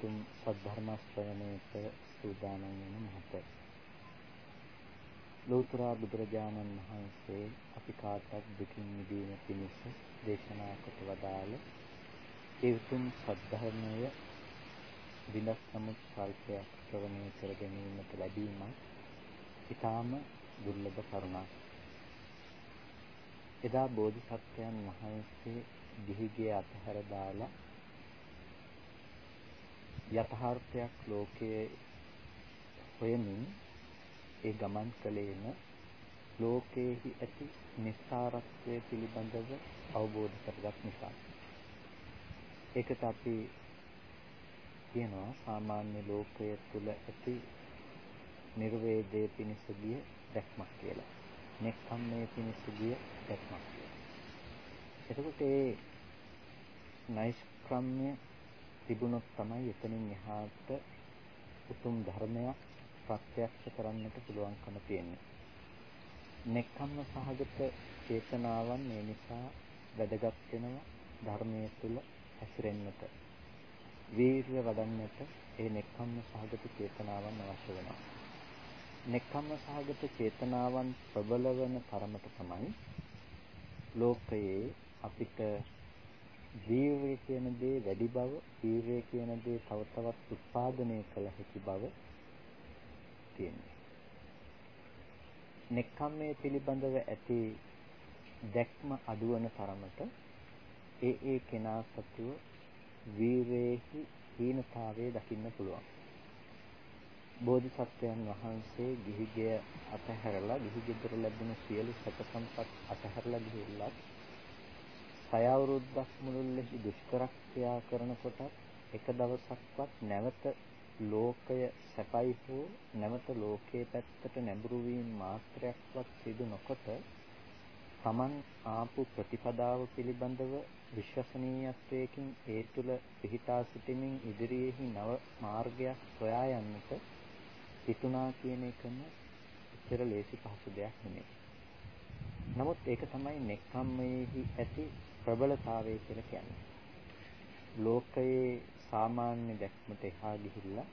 තුම් සද්ධර්ම ශ්‍රවණයට සූදානම් වෙන මොහොත. ලෝතර බුදුරජාණන් වහන්සේ අපි කාටත් දුකින් මිදීම පිණිස දේශනා කොට වදාළ ඒ උතුම් සද්ධර්මය විනස් නමුත් සල්පයක් ශ්‍රවණය කර ගැනීමට ලැබීම ඊටාම දුර්ලභ කරුණක්. එදා බෝධිසත්වයන් වහන්සේ ගිහිගේ අතහැර දාලා යථාර්ථයක් ලෝකයේ හොයමින් ඒ ගමන් කළේම ලෝකයේහි ඇති නිස්සාරත්වය පිළිබඳව අවබෝධ කරගත් නිසා. ඒකට අපි කියනවා සාමාන්‍ය ලෝකය තුල ඇති නිර්වේදයේ පිණිස ගිය දැක්මක් කියලා. නෙක්ඛම්මයේ පිණිස ගිය දැක්මක් කියලා. එතකොට ඒ නෛෂ්ක්‍රම්‍ය තිබුණොත් තමයි එතනින් එහාට උතුම් ධර්මයක් ප්‍රත්‍යක්ෂ කරන්නට පුළුවන්කම තියෙන්නේ. නෙක්ඛම්ම සහගත චේතනාවන් මේ නිසා වැදගත් වෙනවා ධර්මයේ තුල හැසිරෙන්නට. වීර්ය වඩන්නට ඒ නෙක්ඛම්ම සහගත චේතනාවන් අවශ්‍ය වෙනවා. නෙක්ඛම්ම සහගත චේතනාවන් ප්‍රබල වෙන තරමට තමයි ලෝකයේ අපිට වීරය කියන දේ වැඩි බව, වීරය කියන දේ තව තවත් උත්පාදනය කළ හැකි බව තියෙනවා. නෙක්ඛම්මේ පිළිබඳව ඇති දැක්ම අඩුවන තරමට ඒ ඒ කෙනා සතුව වීරේහි හීනතාවයේ දකින්න පුළුවන්. බෝධිසත්වයන් වහන්සේ ගිහිගෙය අතහැරලා ගිහිගෙදර ලැබෙන සියලු සැප සම්පත් අතහැරලා ගිහිල්ලත් 6 අවුරුද්දක් මුළුල්ලේ දුෂ්කර ක්‍රියා කරනකොට එක දවසක්වත් නැවත ලෝකය සැපයි හෝ නැවත ලෝකයේ පැත්තට නැඹුරු වීම මාත්‍රයක්වත් සිදු නොකොට Taman ආපු ප්‍රතිපදාව පිළිබඳව විශ්වසනීයත්වයකින් ඒ තුළ පිහිටා සිටමින් ඉදිරියේහි නව මාර්ගයක් සොයා යන්නට හිතුණා කියන එකම ඉතර ලේසි පහසු දෙයක් නෙමෙයි. නමුත් ඒක තමයි නෙක්ඛම්මයේහි ඇති ප්‍රබලතාවය කියලා කියන්නේ. ලෝකයේ සාමාන්‍ය දැක්මට එහා ගිහිල්ලා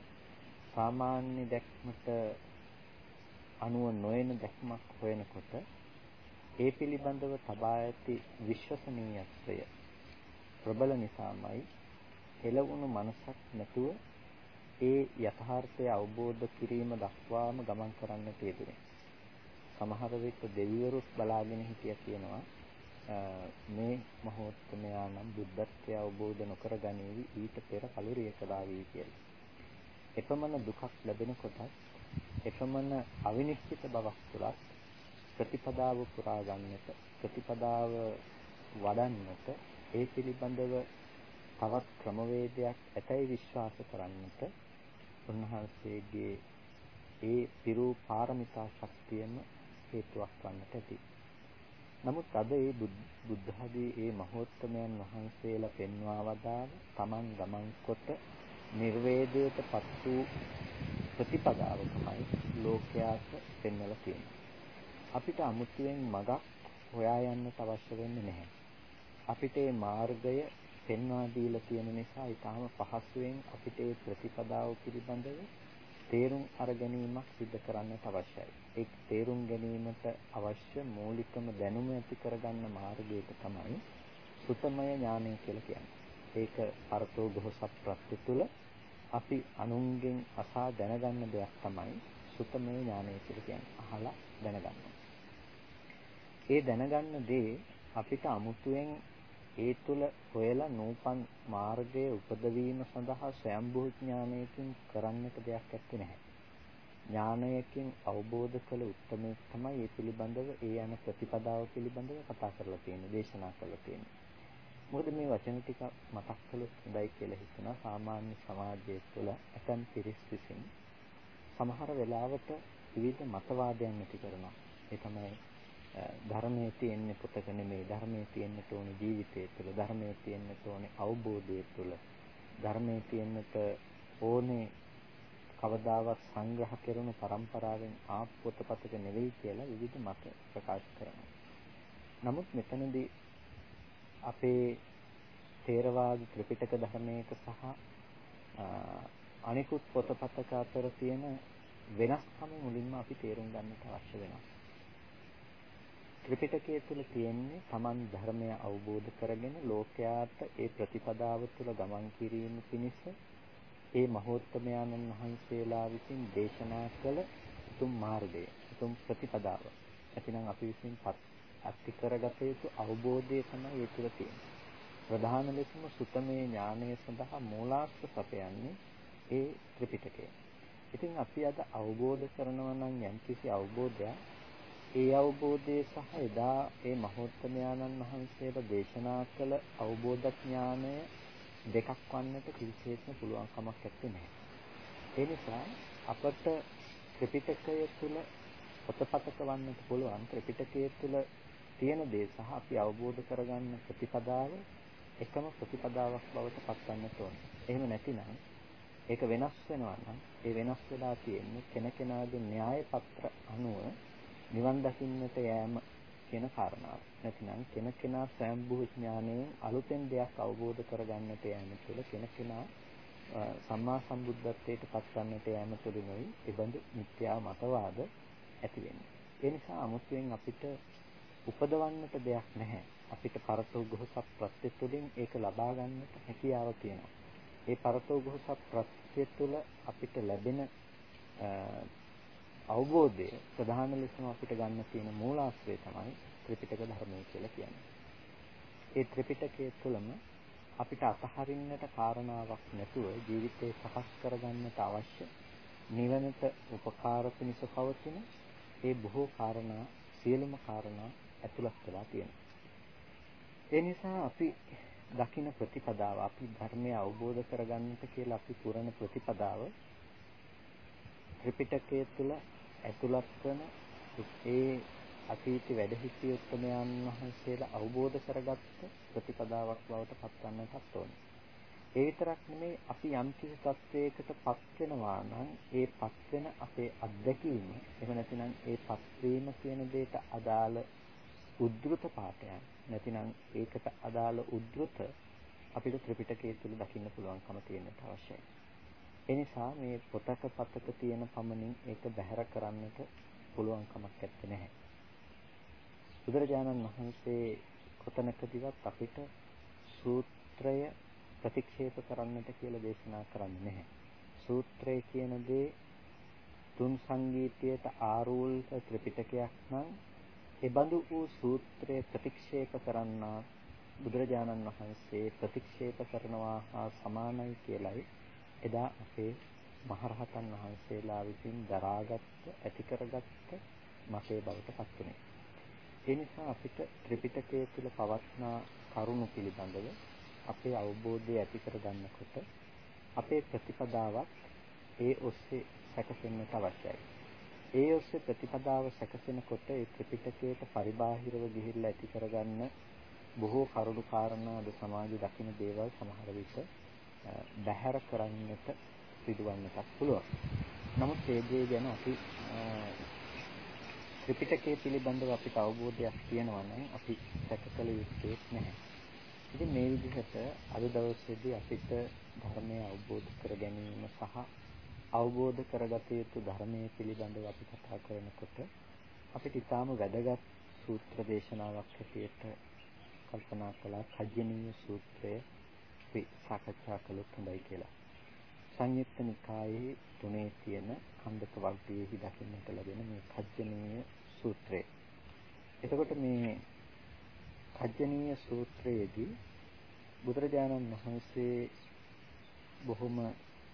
සාමාන්‍ය දැක්මට අනුව නොයන දැක්මක් හොයනකොට ඒ පිළිබඳව තබා ඇති විශ්වසනීයත්වය ප්‍රබල නිසාමයි එළවුණු මනසක් නැතුව ඒ යථාර්ථය අවබෝධ කිරීම දක්වාම ගමන් කරන්නට යෙදුනේ. සමහර විට දෙවිවරුත් බලාගෙන හිටියා කියනවා මේ මහෝත්තමයා නම් බුද්ධත්වය අවබෝධ නොකර ගනීවි ඊට පෙර කලුරියක දාවි කියලා. එපමණ දුකක් ලැබෙනකොට එපමණ අවිනිශ්චිත බවක් තුළත් ප්‍රතිපදාව පුරා ගන්නට ප්‍රතිපදාව වඩන්නට ඒ පිළිබඳව තවත් ක්‍රමවේදයක් ඇතැයි විශ්වාස කරන්නට උන්වහන්සේගේ ඒ පිරු පාරමිතා ශක්තියම හේතුවක් වන්නට ඇති. නමුත් අද මේ බුද්ධ ආදී මේ මහෝත්තමයන් වහන්සේලා පෙන්වා වදාළ තමන් ගමන් කොට නිර්වේදයටපත් වූ ප්‍රතිපදාව තමයි ලෝකයාට පෙන්වලා තියෙන්නේ. අපිට අමුතුවෙන් මගක් හොයා යන්නට අවශ්‍ය වෙන්නේ නැහැ. අපිට මේ මාර්ගය පෙන්වා දීලා තියෙන නිසා ඊටාම පහසුවෙන් අපිට මේ ප්‍රතිපදාව පිළිබඳව තේරුම් අර ගැනීමක් සිදු කරන්නට අවශ්‍යයි. ඒ තේරුම් ගැනීමට අවශ්‍ය මූලිකම දැනුම ඇති කරගන්න මාර්ගයක තමයි සුතමය ඥානය කියලා කියන්නේ. ඒක අර්ථෝ ගොහසප්‍රත්‍ය තුල අපි අනුන්ගෙන් අසා දැනගන්න දෙයක් තමයි සුතමය ඥානය කියලා කියන්නේ. අහලා දැනගන්න. ඒ දැනගන්න දේ අපිට අමුතුවෙන් ඒ තුල හොයලා නූපන් මාර්ගයේ උපදවීම සඳහා ස්වයම්බුහ ඥානයකින් කරන්නට දෙයක් ඇත්තේ නැහැ. ඥානයකින් අවබෝධ කළ උත්තරමයක් තමයි මේ පිළිබඳව ඒ යන ප්‍රතිපදාව පිළිබඳව කතා කරලා තියෙන්නේ, දේශනා කරලා තියෙන්නේ. මොකද මේ වචන ටික මතක් කළොත් හොඳයි කියලා හිතනවා සාමාන්‍ය සමාජය තුළ ඇතම් පිරිස් විසින් සමහර වෙලාවට විවිධ මතවාදයන් ඇති කරනවා. ඒ තමයි ධර්මයේ තියෙන්නේ පොතක නෙමෙයි ධර්මයේ තියෙන්නට ඕනේ ජීවිතය තුළ ධර්මයේ තියෙන්නට ඕනේ අවබෝධය තුළ ධර්මයේ තියෙන්නට ඕනේ කවදාවත් සංග්‍රහ කරන પરම්පරාවෙන් ආප් පොතපතක නෙවෙයි කියලා විවිධ මත ප්‍රකාශ කරනවා. නමුත් මෙතනදී අපේ තේරවාද ත්‍රිපිටක ධර්මයක සහ අනිකුත් පොතපතක අතර තියෙන වෙනස්කම මුලින්ම අපි තේරුම් ගන්නට අවශ්‍ය වෙනවා. ත්‍රිපිටකය තුළ තියෙන්නේ Taman ධර්මය අවබෝධ කරගෙන ලෝකයාට ඒ ප්‍රතිපදාව තුළ ගමන් කිරීම පිණිස ඒ මහෝත්තමයන්න් වහන්සේලා විසින් දේශනා කළ උතුම් මාර්ගය, උතුම් ප්‍රතිපදාව. එතිනම් අපි විසින් අත්ති කරගත යුතු අවබෝධය තමයි ඒ තුළ තියෙන්නේ. ප්‍රධාන ලෙසම සුතමේ ඥානය සඳහා මූලාශ්‍ර සපයන්නේ ඒ ත්‍රිපිටකය. ඉතින් අපි අද අවබෝධ කරනවා නම් යම්කිසි අවබෝධයක් ඒ අවබෝධය සහ එදා ඒ මහෝත්තමයාණන් වහන්සේලා දේශනා කළ අවබෝධ ඥානය දෙකක් වන්නට කිසිසේත්ම පුළුවන් කමක් නැත්තේ. ඒ නිසා අපට ත්‍රිපිටකය තුළ පොතපතක වන්නට පුළුවන් ත්‍රිපිටකය තුළ තියෙන දේ සහ අපි අවබෝධ කරගන්න ප්‍රතිපදාව එකම ප්‍රතිපදාවක් බවට පත්වන්නට ඕනේ. එහෙම නැතිනම් ඒක වෙනස් වෙනවා නම් ඒ වෙනස් වෙලා තියෙන්නේ කෙනකෙනාගේ න්‍යාය පත්‍ර අනුව නිවන් දකින්නට යෑම කියන කාරණාව. නැතිනම් කෙනකෙනා සම්බුහ ඥානයෙන් අලුතෙන් දෙයක් අවබෝධ කරගන්නට යෑම තුළ කෙනකෙනා සම්මා සම්බුද්ධත්වයට පත්වන්නට යෑම තුළිනුයි ඒබඳු මිත්‍යා මතවාද ඇති වෙන්නේ. ඒ නිසා අමුතුවෙන් අපිට උපදවන්නට දෙයක් නැහැ. අපිට පරතෝගොහසත් ප්‍රත්‍ය තුළින් ඒක ලබා ගන්නට හැකියාව තියෙනවා. ඒ පරතෝගොහසත් ප්‍රත්‍ය තුළ අපිට ලැබෙන අවබෝධය ප්‍රධාන ලෙසම අපිට ගන්න තියෙන මූලාශ්‍රය තමයි ත්‍රිපිටක ධර්මය කියලා කියන්නේ. ඒ ත්‍රිපිටකයේ තුලම අපිට අතහරින්නට කාරණාවක් නැතුව ජීවිතේ සකස් කරගන්නට අවශ්‍ය නිවනට උපකාර පිණිස පවතින ඒ බොහෝ කාරණා සියලුම කාරණා ඇතුළත් වෙලා තියෙනවා. ඒ නිසා අපි දකින ප්‍රතිපදාව අපි ධර්මය අවබෝධ කරගන්නට කියලා අපි පුරන ප්‍රතිපදාව ත්‍රිපිටකය තුළ ඇතුළත් වන ඒ අතීත වැඩ සිටි උත්තරමයන් වහන්සේලා අවබෝධ කරගත්ත ප්‍රතිපදාවක් බවට පත්වන්නටත් ඕනේ. ඒ විතරක් නෙමෙයි අපි යම් කිසි තත්වයකට පත් වෙනවා නම් ඒ පත් වෙන අපේ අත්දැකීම එහෙම නැතිනම් ඒ පත් වීම කියන දෙයට අදාළ උද්දෘත පාඨයන් නැතිනම් ඒකට අදාළ උද්දෘත අපිට ත්‍රිපිටකයේ තුල දකින්න පුළුවන්කම තියෙන්නට අවශ්‍යයි. ඒ නිසා මේ පොතක පතක තියෙන පමණින් ඒක බැහැර කරන්නට පුළුවන් කමක් නැහැ. බුදුරජාණන් වහන්සේ කොතනකදීවත් අපිට සූත්‍රය ප්‍රතික්ෂේප කරන්නට කියලා දේශනා කරන්නේ නැහැ. සූත්‍රය කියන දේ තුන් සංගීතයට ආරූඪ ත්‍රිපිටකයක් නම් ඒ බඳු වූ සූත්‍රය ප්‍රතික්ෂේප කරන්නා බුදුරජාණන් වහන්සේ ප්‍රතික්ෂේප කරනවා හා සමානයි කියලයි එදා අපේ මහරහතන් වහන්සේලා විසින් දරාගත් ඇති කරගත්ත මතේ බවට පත් වුණේ. ඒ නිසා අපිට ත්‍රිපිටකයේ තුල පවත්නා කරුණු පිළිබඳව අපේ අවබෝධය ඇති කරගන්නකොට අපේ ප්‍රතිපදාවක් ඒ ඔස්සේ සැකසෙන්නට අවශ්‍යයි. ඒ ඔස්සේ ප්‍රතිපදාව සැකසෙනකොට ඒ ත්‍රිපිටකයට පරිබාහිරව ගිහිල්ලා ඇති කරගන්න බොහෝ කරුණු කාරණා අද සමාජයේ දකින්න දේවල් සමහර විට බැහැර කරන්නට සිදුවන්නටත් පුළුවන්. නමුත් ඒ දේ ගැන අපි ත්‍රිපිටකය පිළිබඳව අපිට අවබෝධයක් තියෙනවා නම් අපි සැකකල යුත්තේ නැහැ. ඉතින් මේ විදිහට අද දවසේදී අපිට ධර්මය අවබෝධ කර ගැනීම සහ අවබෝධ කරගත යුතු ධර්මයේ පිළිබඳව අපි කතා කරනකොට අපිට ඊටාම වැදගත් සූත්‍ර දේශනාවක් හැටියට කල්පනා කළා කජ්ජනීය සූත්‍රය අපි සාකච්ඡා කළොත් හොඳයි කියලා. සංයුක්ත නිකායේ තුනේ තියෙන කන්දක වර්ගයේහි දකින්නට ලැබෙන මේ කජ්ජනීය සූත්‍රය. එතකොට මේ කජ්ජනීය සූත්‍රයේදී බුදුරජාණන් වහන්සේ බොහොම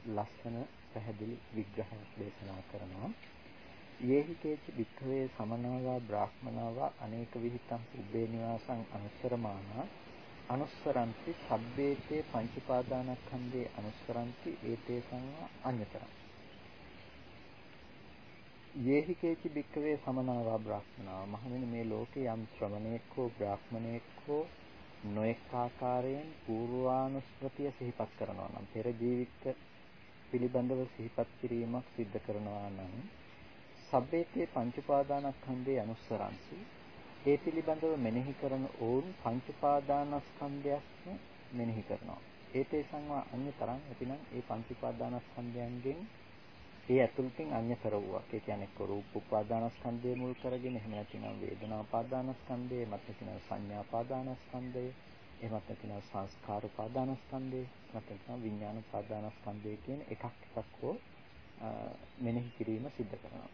ලස්සන පැහැදිලි විග්‍රහයක් දේශනා කරනවා. යේහි කේච වික්ඛවේ සමනාවා බ්‍රාහ්මනාවා අනේක විහිතං උබ්බේ නිවාසං අනුසරමානා අනුස්සරಂತಿ සබ්බේතේ පංච පාදානස්කන්ධේ අනුස්සරಂತಿ ඒතේ සංවා අඤ්‍යතරං. යේහි කේචි භික්කවේ සමනාවා බ්‍රාහ්මනාව. මහණෙනි මේ ලෝකේ යම් ශ්‍රමණේක් හෝ බ්‍රාහ්මණේක් හෝ නොඑක ආකාරයෙන් පූර්වානුස්මෘතිය සිහිපත් කරනවා නම් පෙර ජීවිත පිළිබඳව සිහිපත් කිරීමක් සිද්ධ කරනවා නම් සබ්බේතේ පංච උපාදානස්කන්ධේ අනුස්සරන්ති ඒ පිළිබඳව මෙනෙහි කරන ඕන් පංච උපාදානස්කන්ධයක්ම මෙනෙහි කරනවා. ඒතේ සංවා අඤ්‍යතරං එතිනම් ඒ පංච උපාදානස්කන්ධයන්ගෙන් ඒ ඇතුළතින් අඤ්‍යතර වූවක්. ඒ කියන්නේ එක්ක රූප උපාදානස්කන්ධය මුල් කරගෙන එහෙම නැතිනම් වේදනා උපාදානස්කන්ධය, එහෙමත් නැතිනම් සංඥා උපාදානස්කන්ධය, එහෙමත් නැතිනම් සංස්කාර උපාදානස්කන්ධය, එහෙමත් නැතිනම් විඥාන උපාදානස්කන්ධය කියන එකක් එකක් හෝ මෙනෙහි කිරීම සිද්ධ කරනවා.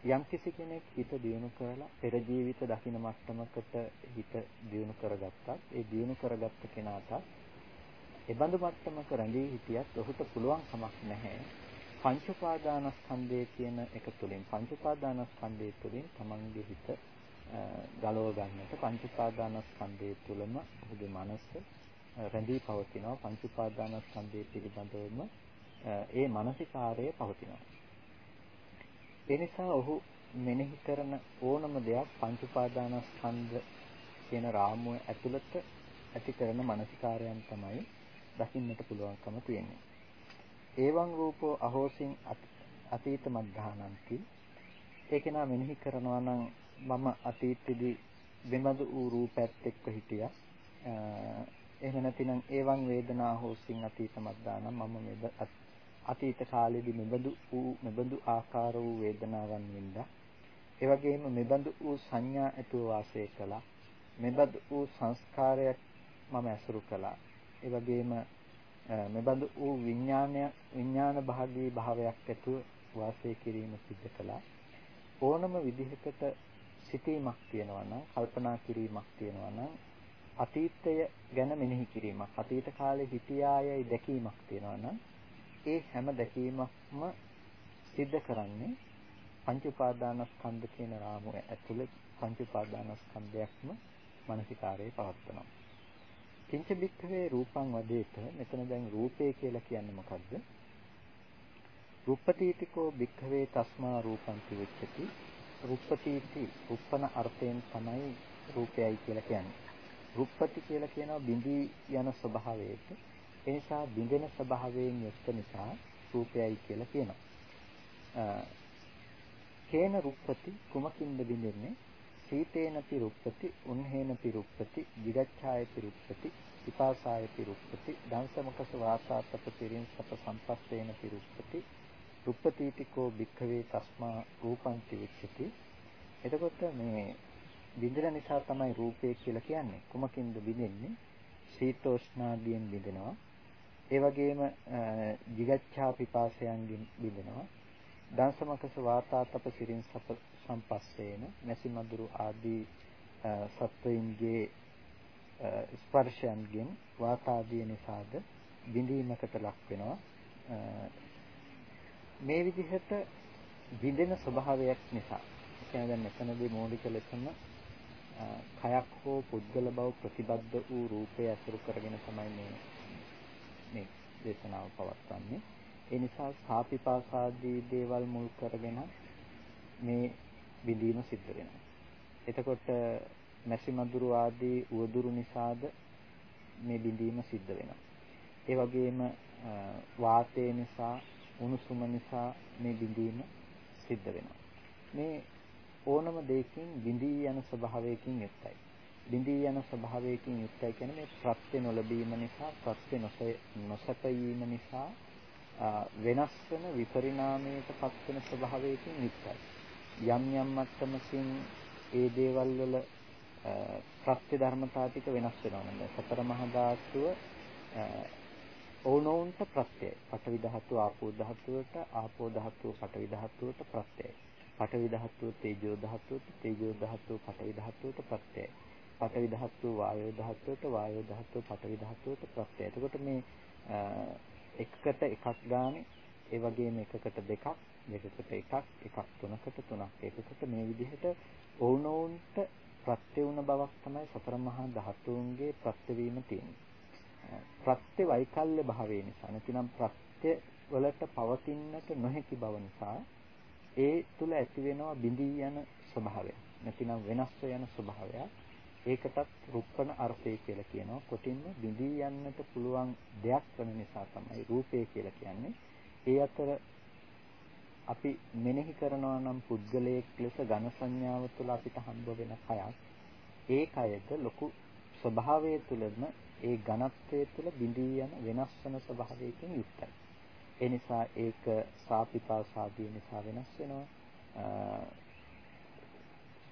යම්කිසි කෙනෙක් හිත දියුණු කරලා පෙර ජීවිත දකින මට්ටමකට හිත දියුණු කරගත්තත් ඒ දියුණු කරගත්ත කෙනාට එබඳු මට්ටමක රැඳී හිටියත් ඔහුට පුළුවන් කමක් නැහැ. පංච උපාදානස්කන්ධය කියන එක තුලින් පංච උපාදානස්කන්ධය තුලින් තමන්ගේ හිත ගලව ගන්නට පංච උපාදානස්කන්ධය තුලම ඔහුගේ මනස රැඳී පවතිනවා. පංච උපාදානස්කන්ධය පිළිබඳවම ඒ මානසිකාරය පවතිනවා. ඒ නිසා ඔහු මෙනෙහි කරන ඕනම දෙයක් පංච උපාදානස්කන්ධ කියන රාමුව ඇතුළත ඇති කරන මානසිකාරයන් තමයි දකින්නට පුළුවන්කම තියෙන්නේ. ඒවං රූපෝ අහෝසින් අතීත මද්ධානන්ති ඒක නා මෙනෙහි කරනවා නම් මම අතීතෙදී වෙනදු වූ රූපයත් එක්ක හිටියා. එහෙම නැතිනම් ඒවං වේදනා හෝසින් අතීත මද්ධානම් මම මෙද අතීත කාලයේදී මෙබඳු වූ මෙබඳු ආකාර වූ වේදනාවන් වින්දා. ඒ වගේම මෙබඳු වූ සංඥා ඇතුව වාසය කළා. මෙබඳු වූ සංස්කාරයක් මම ඇසුරු කළා. ඒ වගේම මෙබඳු වූ විඥානය විඥාන භාගී භාවයක් ඇතුව වාසය කිරීම සිද්ධ කළා. ඕනම විදිහකට සිතීමක් තියෙනවා නම් කල්පනා කිරීමක් තියෙනවා නම් අතීතය ගැන මෙනෙහි කිරීමක් අතීත කාලේ හිටියායයි දැකීමක් තියෙනවා නම් ඒ හැම දැකීමක්ම සිද්ධ කරන්නේ පංච උපාදානස්කන්ධ කියන රාමුව ඇතුළේ පංච උපාදානස්කන්ධයක්ම මානසිකාරයේ පවත්වනවා. කිංච බික්ඛවේ රූපං වදේත මෙතන දැන් රූපේ කියලා කියන්නේ මොකද්ද? රුප්පතීතිකෝ බික්ඛවේ තස්මා රූපං කිවිච්චති. රුප්පතීති උප්පන අර්ථයෙන් තමයි රූපයයි කියලා කියන්නේ. රුප්පති කියලා කියනවා බිඳී යන ස්වභාවයට ඒ නිසා බිඳෙන ස්වභාවයෙන් යුක්ත නිසා රූපයයි කියලා කියනවා. කේන රුප්පති කුමකින්ද බිඳෙන්නේ? සීතේනපි රුප්පති, උන්හේනපි රුප්පති, දිගච්ඡායපි රුප්පති, විපාසායපි රුප්පති, දංශමකස වාසාතප පිරින් සප සම්පස්සේනපි රුප්පති, රුප්පතිතිකෝ භික්ඛවේ තස්මා රූපන්ති විච්ඡති. එතකොට මේ බිඳෙන නිසා තමයි රූපය කියලා කියන්නේ. කුමකින්ද බිඳෙන්නේ? සීතෝෂ්ණාදියෙන් බිඳෙනවා. ඒ වගේම jigacchā පිපාසයන්ගෙන් බිඳෙනවා. දංශමකස වාතාතප සිරින් සම්පස්සේන නැසි මදුරු ආදී සත්වයින්ගේ ස්පර්ශයන්ගෙන් වාතාදී නිසාද බිඳීමකට ලක් වෙනවා. මේ විදිහට බිඳෙන ස්වභාවයක් නිසා කියන්නේ දැන් මෙතනදී මූලික ලෙසම කයක් හෝ පුද්ගල බව ප්‍රතිබද්ධ වූ රූපය අසුරු කරගෙන තමයි මේ මේ දේශනාව පවත්වන්නේ. ඒ නිසා සාපිපාසාදී දේවල් මුල් කරගෙන මේ බිඳීම සිද්ධ වෙනවා. එතකොට මැසි මදුරු ආදී උවදුරු නිසාද මේ බිඳීම සිද්ධ වෙනවා. ඒ වගේම වාතය නිසා උණුසුම නිසා මේ බිඳීම සිද්ධ වෙනවා. මේ ඕනම දෙයකින් බිඳී යන ස්වභාවයකින් යුක්තයි. බිඳී යන ස්වභාවයකින් යුක්තයි කියන්නේ මේ ප්‍රත්‍ය නොලැබීම නිසා ප්‍රත්‍ය නොසැපීම නිසා වෙනස් වෙන විපරිණාමයට පත්වෙන ස්වභාවයකින් යුක්තයි. යම් යම් මට්ටමකින් ඒ දේවල් වල ප්‍රත්‍ය ධර්මතා ටික වෙනස් වෙනවා නේද? සතර මහා ධාතුව ඕනෝන්ට ප්‍රත්‍යය. පඨවි ධාතුව ආපෝ ධාතුවට ආපෝ ධාතුව පඨවි ධාතුවට ප්‍රත්‍යයයි. පඨවි ධාතුව තේජෝ ධාතුවට තේජෝ ධාතුව පඨවි ධාතුවට ප්‍රත්‍යයයි. පඨවි ධාතුව වායෝ ධාතුවට වායෝ ධාතුව පඨවි ධාතුවට ප්‍රත්‍යයයි. එතකොට මේ එකකට එකක් ගානේ ඒ වගේම එකකට දෙකක් දෙකකට එකක් එකක් තුනකට තුනක් ඒකකට මේ විදිහට ඕනෝන්ට ප්‍රත්‍ය වුණ බවක් තමයි සතර මහා ධාතුන්ගේ ප්‍රත්‍ය වීම තියෙන්නේ. ප්‍රත්‍ය වෛකල්‍ය භාවය නිසා නැතිනම් ප්‍රත්‍ය වලට පවතින්නට නොහැකි බව නිසා ඒ තුල ඇති වෙනවා බිඳී යන ස්වභාවය. නැතිනම් වෙනස් යන ස්වභාවය. ඒකටත් රුප්පණ අර්ථය කියලා කියනවා. කොටින්ම බිඳී යන්නට පුළුවන් දෙයක් වෙන නිසා තමයි රූපය කියලා කියන්නේ. ඒ අතර අපි මෙනෙහි කරනවා නම් පුද්ගලයෙක් ලෙස ඝන සංඥාව තුළ අපිට හම්බ වෙන කයක් ඒ කයද ලොකු ස්වභාවය තුළම ඒ ඝනත්වයේ තුළ බිඳී යන වෙනස් වෙන ස්වභාවයකින් යුක්තයි. ඒ නිසා ඒක සාපිපාසාදී නිසා වෙනස් වෙනවා.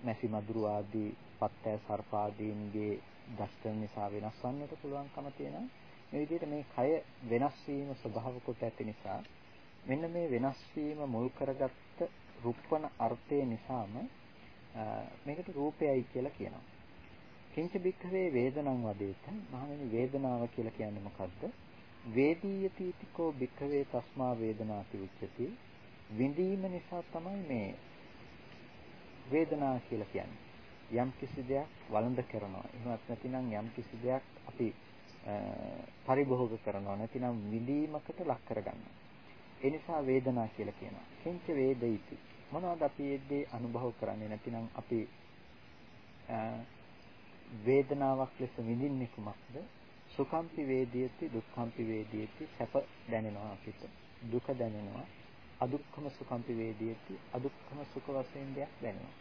මැසි මදුරු ආදී පත්තය සර්පාදීන්ගේ දෂ්ටන නිසා වෙනස් වන්නට පුළුවන්කම තියෙනවා. මේ විදිහට මේ කය වෙනස් වීම ස්වභාව කොට ඇති නිසා මෙන්න මේ වෙනස් වීම මුල් කරගත්ත රුප්පණ අර්ථය නිසාම මේකට රූපයයි කියලා කියනවා. කිංච බික්ඛවේ වේදනං වදේත මහණෙනි වේදනාව කියලා කියන්නේ මොකද්ද? වේදීයතිතිකෝ බික්ඛවේ තස්මා වේදනාති උච්චති විඳීම නිසා තමයි මේ වේදනාව කියලා කියන්නේ. යම් කිසි දෙයක් වළඳ කරනවා. එහෙමත් නැතිනම් යම් කිසි දෙයක් අපි පරිභෝග කරනවා. නැතිනම් විඳීමකට ලක් කරගන්නවා. ඒ නිසා වේදනා කියලා කියනවා. කිංච වේදිතී. මොනවද අපි ඒදී අනුභව කරන්නේ නැතිනම් අපි වේදනාවක් ලෙස විඳින්නේ කුමක්ද? සුඛම්පි වේදියති දුක්ඛම්පි වේදියති සැප දැනෙනවා අපිට. දුක දැනෙනවා. අදුක්ඛම සුඛම්පි වේදියති අදුක්ඛම සුඛ වශයෙන් දෙයක් දැනෙනවා.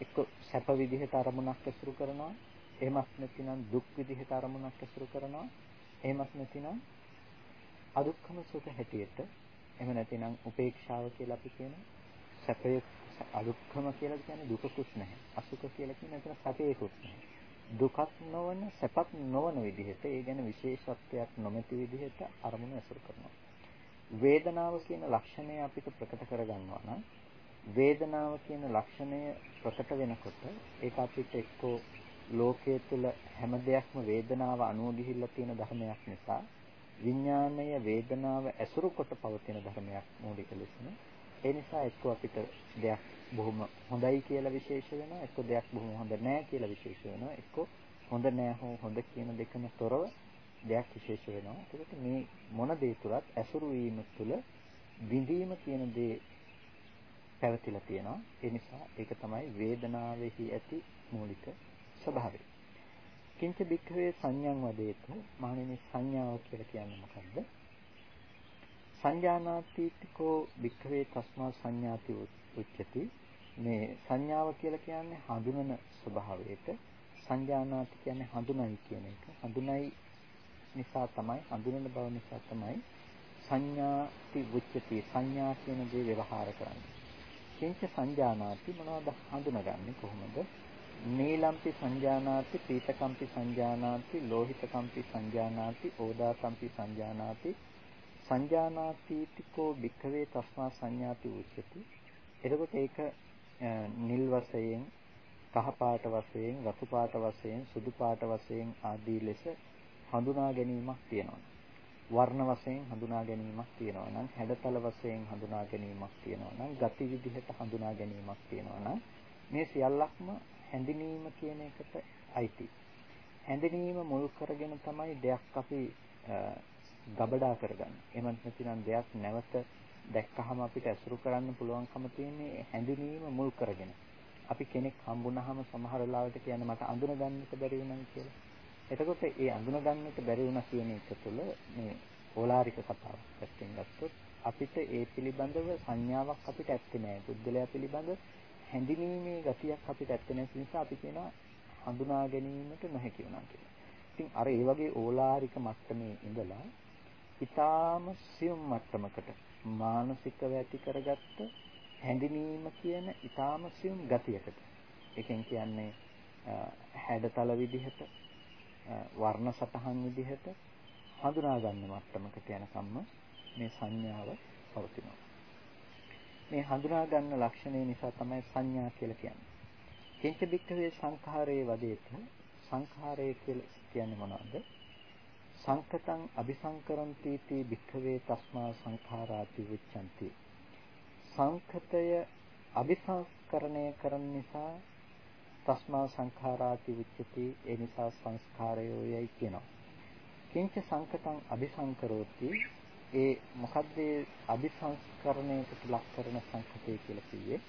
එක්ක සැප විදිහට අරමුණක් ඇසුරු කරනවා. එහෙමත් නැතිනම් දුක් විදිහට අරමුණක් ඇසුරු කරනවා. එහෙමත් නැතිනම් අදුක්ඛම සුඛ හැටියට එහෙම නැතිනම් උපේක්ෂාව කියලා අපි කියනවා. සැපය අදුක්ඛම කියලා කියන්නේ දුකකුත් නැහැ. අසුඛ කියලා කියන්නේ එතන සැපේකුත් නැහැ. දුකක් නොවන සැපක් නොවන විදිහට ඒ ගැන විශේෂත්වයක් නොමැති විදිහට අරමුණ ඇසුරු කරනවා. වේදනාව කියන ලක්ෂණය අපිට ප්‍රකට කරගන්නවා නම් වේදනාව කියන ලක්ෂණය ප්‍රකට වෙනකොට ඒක අපිට එක්කෝ ලෝකයේ තුල හැම දෙයක්ම වේදනාව අනුව ගිහිල්ලා තියෙන ධර්මයක් නිසා විඥාණය වේදනාව ඇසුරු කොට පවතින ධර්මයක් මූලික ලෙසම ඒ නිසා එක්ක අපිට දෙයක් බොහොම හොඳයි කියලා විශේෂ වෙනවා එක්ක දෙයක් බොහොම හොඳ නැහැ කියලා විශේෂ වෙනවා එක්ක හොඳ නැහැ හෝ හොඳ කියන දෙකම තොරව දෙයක් විශේෂ වෙනවා. ඒකට මේ මොන දේ තුලත් ඇසුරු වීම තුළ විඳීම කියන දේ පැවතිලා තියෙනවා. ඒ නිසා ඒක තමයි වේදනාවේහි ඇති මූලික ස්වභාවය. කිංච බික්ඛවේ සංඥං වදේත. මහණෙනි සංඥාව කියලා කියන්නේ මොකද්ද? සංජානාතිතිකෝ බික්ඛවේ තස්මා සංඥාති උච්චති. මේ සංඥාව කියලා කියන්නේ හඳුනන ස්වභාවයට. සංජානාති කියන්නේ හඳුනයි කියන එක. හඳුනයි නිසා තමයි හඳුනන බව නිසා තමයි සංඥාති උච්චති සංඥා කියන දේ ව්‍යවහාර කරන්නේ. කිංච සංජානාති මොනවද හඳුනගන්නේ කොහොමද? නීලම්පි සංජානාති පීතකම්පි සංජානාති ලෝහිතකම්පි සංජානාති ඕදාකම්පි සංජානාති සංජානාතිතිකෝ භික්ඛවේ තස්මා සංඥාති උච්චති. එතකොට ඒක නිල් වශයෙන් කහ පාට වශයෙන් රතු පාට වශයෙන් සුදු පාට වශයෙන් ආදී ලෙස හඳුනා ගැනීමක් තියෙනවා වර්ණ වශයෙන් හඳුනා ගැනීමක් තියෙනවා නම් හැඩතල වශයෙන් හඳුනා ගැනීමක් තියෙනවා නම් ගති විදිහට හඳුනා ගැනීමක් තියෙනවා නම් මේ සියල්ලක්ම හැඳිනීම කියන එකට අයිති. හැඳිනීම මුල් කරගෙන තමයි දෙයක් අපි ගබඩා කරගන්නේ. එහෙම නැතිනම් දෙයක් නැවත දැක්කහම අපිට ඇසුරු කරන්න පුළුවන්කම තියෙන්නේ හැඳිනීම මුල් කරගෙන. අපි කෙනෙක් හම්බුනහම සමහර වෙලාවට කියන්නේ මට අඳුනගන්නට බැරි වුණා කියලා. එතකොට ඒ අඳුනගන්නට බැරි වුණා කියන එක තුළ මේ ඕලාරික කතාවක් පැත්තෙන් ගත්තොත් අපිට ඒ පිළිබඳව සංඥාවක් අපිට ඇත්තේ නැහැ. බුද්ධලයා පිළිබඳ හැඳිනීමේ ගතියක් අපිට ඇත්ත නැති නිසා අපි කියනවා හඳුනා ගැනීමට නොහැකි වුණා කියලා. ඉතින් අර ඒ වගේ ඕලාරික මට්ටමේ ඉඳලා ඊටාම සියුම් මට්ටමකට මානසිකව ඇති කරගත්ත හැඳිනීම කියන ඊටාම සියුම් ගතියකට. එකෙන් කියන්නේ හැඩතල විදිහට වර්ණ සටහන් විදිහට හඳුනා ගන්න මට්ටමකට යනකම්ම මේ සංඥාව පවතිනවා. මේ හඳුනා ගන්න ලක්ෂණය නිසා තමයි සංඥා කියලා කියන්නේ. කිංච බික්කවේ සංඛාරයේ වදේත සංඛාරය කියලා කියන්නේ මොනවද? සංකතං අபிසංකරං තීති භික්ඛවේ තස්මා සංඛාරාති උච්චಂತಿ සංකතය අபிසංකරණය කරන නිසා තස්මා සංඛාරාති විච්ඡති ඒ නිසා සංස්කාරයෝ යයි කියනවා. කිංච සංකතං අபிසංකරෝති ඒ මොකද්ද අபிසංස්කරණයට ලක් කරන සංකතය කියලා කිව්වේ?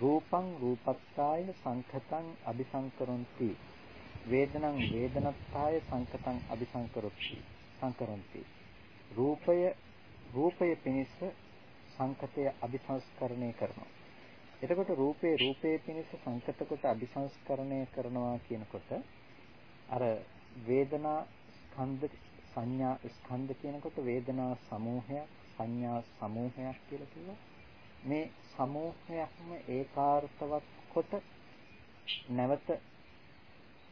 රූපං රූපත්තාය සංකතං අபிසංකරොන්ති. වේදනං වේදනත්තාය සංකතං අபிසංකරොත්ති. සංකරොන්ති. රූපය රූපය පිණිස සංකතය අபிසංස්කරණය කරනවා. එතකොට රූපේ රූපේ පිනිස සංකත කොට අபிසංස්කරණය කරනවා කියනකොට අර වේදනා ස්කන්ධ සංඥා ස්කන්ධ කියනකොට වේදනා සමූහයක් සංඥා සමූහයක් කියලා කිව්වා මේ සමූහයක්ම ඒකාර්ථවත් කොට නැවත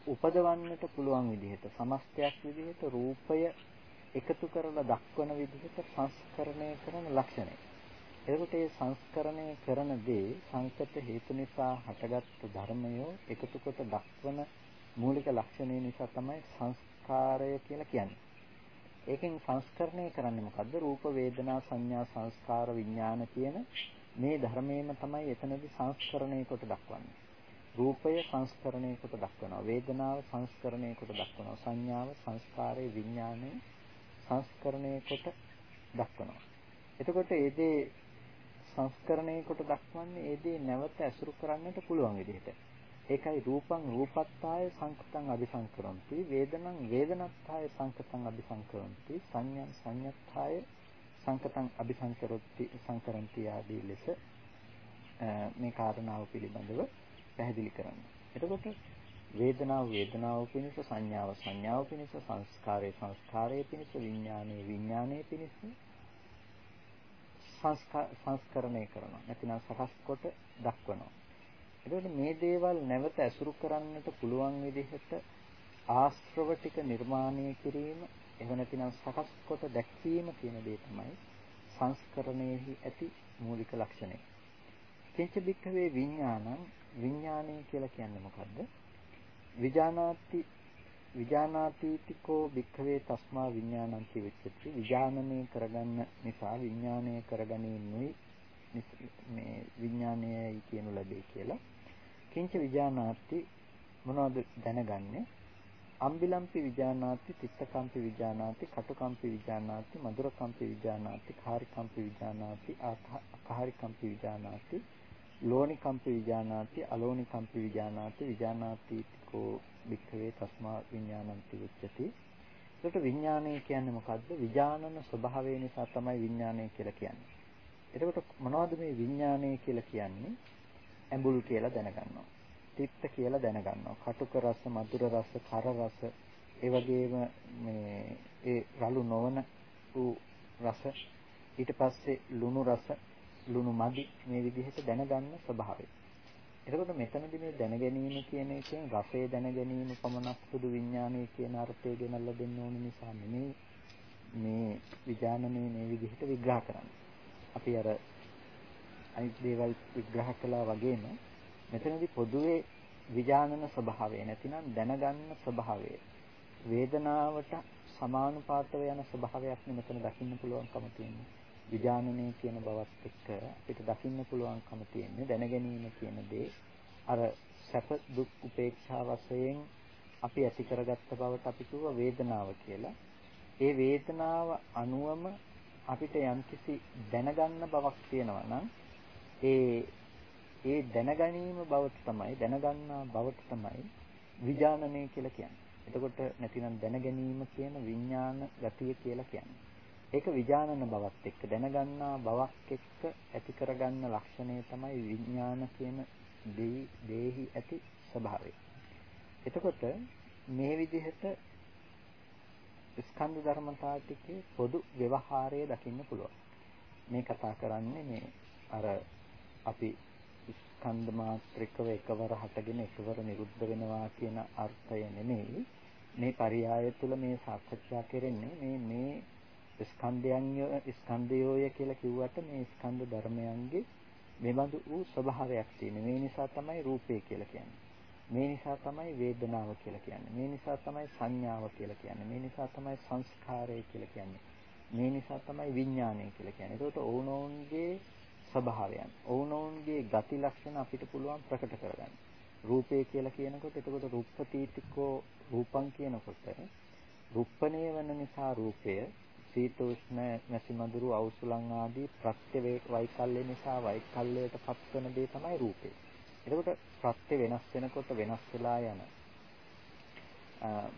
උපදවන්නට පුළුවන් විදිහට සමස්තයක් විදිහට රූපය එකතු කරලා දක්වන විදිහට සංස්කරණය කරන ලක්ෂණය. එතකොට මේ සංස්කරණය කරන දේ සංකත හේතු නිසා හටගත් ධර්මය එකතු කොට දක්වන මූලික ලක්ෂණය නිසා තමයි සංස්කාරය කියලා කියන්නේ. ඒකෙන් සංස්කරණය කරන්නේ මොකද්ද? රූප වේදනා සංඥා සංස්කාර විඥාන කියන මේ ධර්මයේම තමයි එතනදී සංස්කරණය කොට දක්වන්නේ. රූපය සංස්කරණය කොට දක්වනවා. වේදනාව සංස්කරණය කොට දක්වනවා. සංඥාව සංස්කාරයේ විඥානය සංස්කරණය කොට දක්වනවා. එතකොට ඒ දේ සංස්කරණය කොට දක්වන්නේ ඒ දේ නැවත ඇසුරු කරන්නට පුළුවන් විදිහට. ඒකයි රූපං රූපත්තාය සංකතං අபிසංකරಂತಿ වේදනං වේදනත්තාය සංකතං අபிසංකරಂತಿ සංඤං සංඤත්තාය සංකතං අபிසංකරොත්ති සංකරಂತಿ ආදී ලෙස මේ කාරණාව පිළිබඳව පැහැදිලි කරනවා. එතකොට වේදනාව වේදනාව පිණිස සංඥාව සංඥාව පිණිස සංස්කාරය සංස්කාරය පිණිස විඥානය විඥානය පිණිස සංස්කරණය කරනවා. නැතිනම් සකස් කොට දක්වනවා. එතකොට මේ දේවල් නැවත ඇසුරු කරන්නට පුළුවන් විදිහට ආශ්‍රව ටික නිර්මාණය කිරීම එහෙම නැතිනම් සකස් කොට දැක්වීම කියන දේ තමයි සංස්කරණයෙහි ඇති මූලික ලක්ෂණය. කිංච බික්ඛවේ විඥානං විඥානය කියලා කියන්නේ මොකද්ද? විජානාති විජානාතිතිකෝ බික්ඛවේ තස්මා විඥානං කිවිච්චති විඥානනය කරගන්න නිසා විඥානය කරගැනීමයි මේ විඥානයයි කියනු ලැබේ කියලා. කිංච විජානාති මොනවද දැනගන්නේ? අම්බිලම්පි විජානාති තිත්තකම්පි විජානාති කටුකම්පි විජානාති මధుරකම්පි විජානාති කාරිකම්පි විජානාති අකාරිකම්පි විජානාති ලෝණිකම්පි විජානාති අලෝණිකම්පි විජානාති විජානාති කෝ වික්ඛවේ තස්මා විඥානන්ති උච්චති. ඒකට විඥානය කියන්නේ මොකද්ද? විඥානන ස්වභාවය නිසා තමයි විඥානය කියලා කියන්නේ. එතකොට මොනවද මේ විඥානය කියලා කියන්නේ? ඇඹුල් කියලා දැනගන්නවා. තිත්ත කියලා දැනගන්නවා. කටුක රස, මధుර රස, කර රස, ඒ වගේම මේ ඒ රළු නොවන වූ රස ඊට පස්සේ ලුණු රස, ලුණු මදි මේ විදිහට දැනගන්න ස්වභාවය. එතකොට මෙතනදී මේ දැනගැනීම කියන එකෙන් රසය දැනගැනීම පමණක් සුදු විඥානයේ කියන අර්ථය ගෙනල්ලා දෙන්න ඕන නිසා නෙමෙයි මේ විඥානනේ මේ විදිහට විග්‍රහ කරන්නේ. අපි අර අනිත් දේවල් විග්‍රහ කළා වගේම මෙතනදී පොදුවේ විඥානන ස්වභාවය නැතිනම් දැනගන්න ස්වභාවය වේදනාවට සමානුපාතව යන ස්වභාවයක් මෙතන දකින්න පුළුවන්කම තියෙනවා. විඥානනය කියන බවත් එක්ක අපිට දකින්න පුළුවන්කම තියෙන්නේ දැනගැනීම කියන දේ අර සැප දුක් උපේක්ෂා වශයෙන් අපි ඇති කරගත්ත බවට අපි කියව වේදනාව කියලා. ඒ වේදනාව අනුවම අපිට යම්කිසි දැනගන්න බවක් තියෙනවා නම් ඒ ඒ දැනගැනීම බවට තමයි දැනගන්නා බවට තමයි විඥානනය කියලා කියන්නේ. එතකොට නැතිනම් දැනගැනීම කියන විඥාන ගතිය කියලා කියන්නේ. ඒක විඥානන බවත් එක්ක දැනගන්නා බවක් එක්ක ඇති කරගන්න ලක්ෂණය තමයි විඥාන කියන දේහි ඇති ස්වභාවය. එතකොට මේ විදිහට ස්කන්ධ ධර්මතා ටිකේ පොදු ව්‍යවහාරය දකින්න පුළුවන්. මේ කතා කරන්නේ මේ අර අපි ස්කන්ධ මාත්‍රිකව එකවර හටගෙන එකවර නිරුද්ධ වෙනවා කියන අර්ථය නෙමෙයි මේ පරියාය තුළ මේ සාකච්ඡා කරන්නේ මේ මේ ස්කන්ධයන් ස්කන්ධයෝය කියලා කිව්වට මේ ස්කන්ධ ධර්මයන්ගේ මෙබඳු වූ ස්වභාවයක් තියෙන. මේ නිසා තමයි රූපය කියලා කියන්නේ. මේ නිසා තමයි වේදනාව කියලා කියන්නේ. මේ නිසා තමයි සංඥාව කියලා කියන්නේ. මේ නිසා තමයි සංස්කාරය කියලා කියන්නේ. මේ නිසා තමයි විඥානය කියලා කියන්නේ. ඒකට ඕනෝන්ගේ ස්වභාවයන්. ඔවුනොවුන්ගේ ගති ලක්ෂණ අපිට පුළුවන් ප්‍රකට කරගන්න. රූපය කියලා කියනකොට එතකොට රුප්පතීතිකෝ රූපං කියනකොට රුප්පණය වන නිසා රූපය සීතෝෂ්ණ නැසි මధుරු අවසුලං ආදී ප්‍රත්‍ය වෛකල්‍ය නිසා වෛකල්‍යයට පත්වන දේ තමයි රූපය. එතකොට ප්‍රත්‍ය වෙනස් වෙනකොට වෙනස් වෙලා යන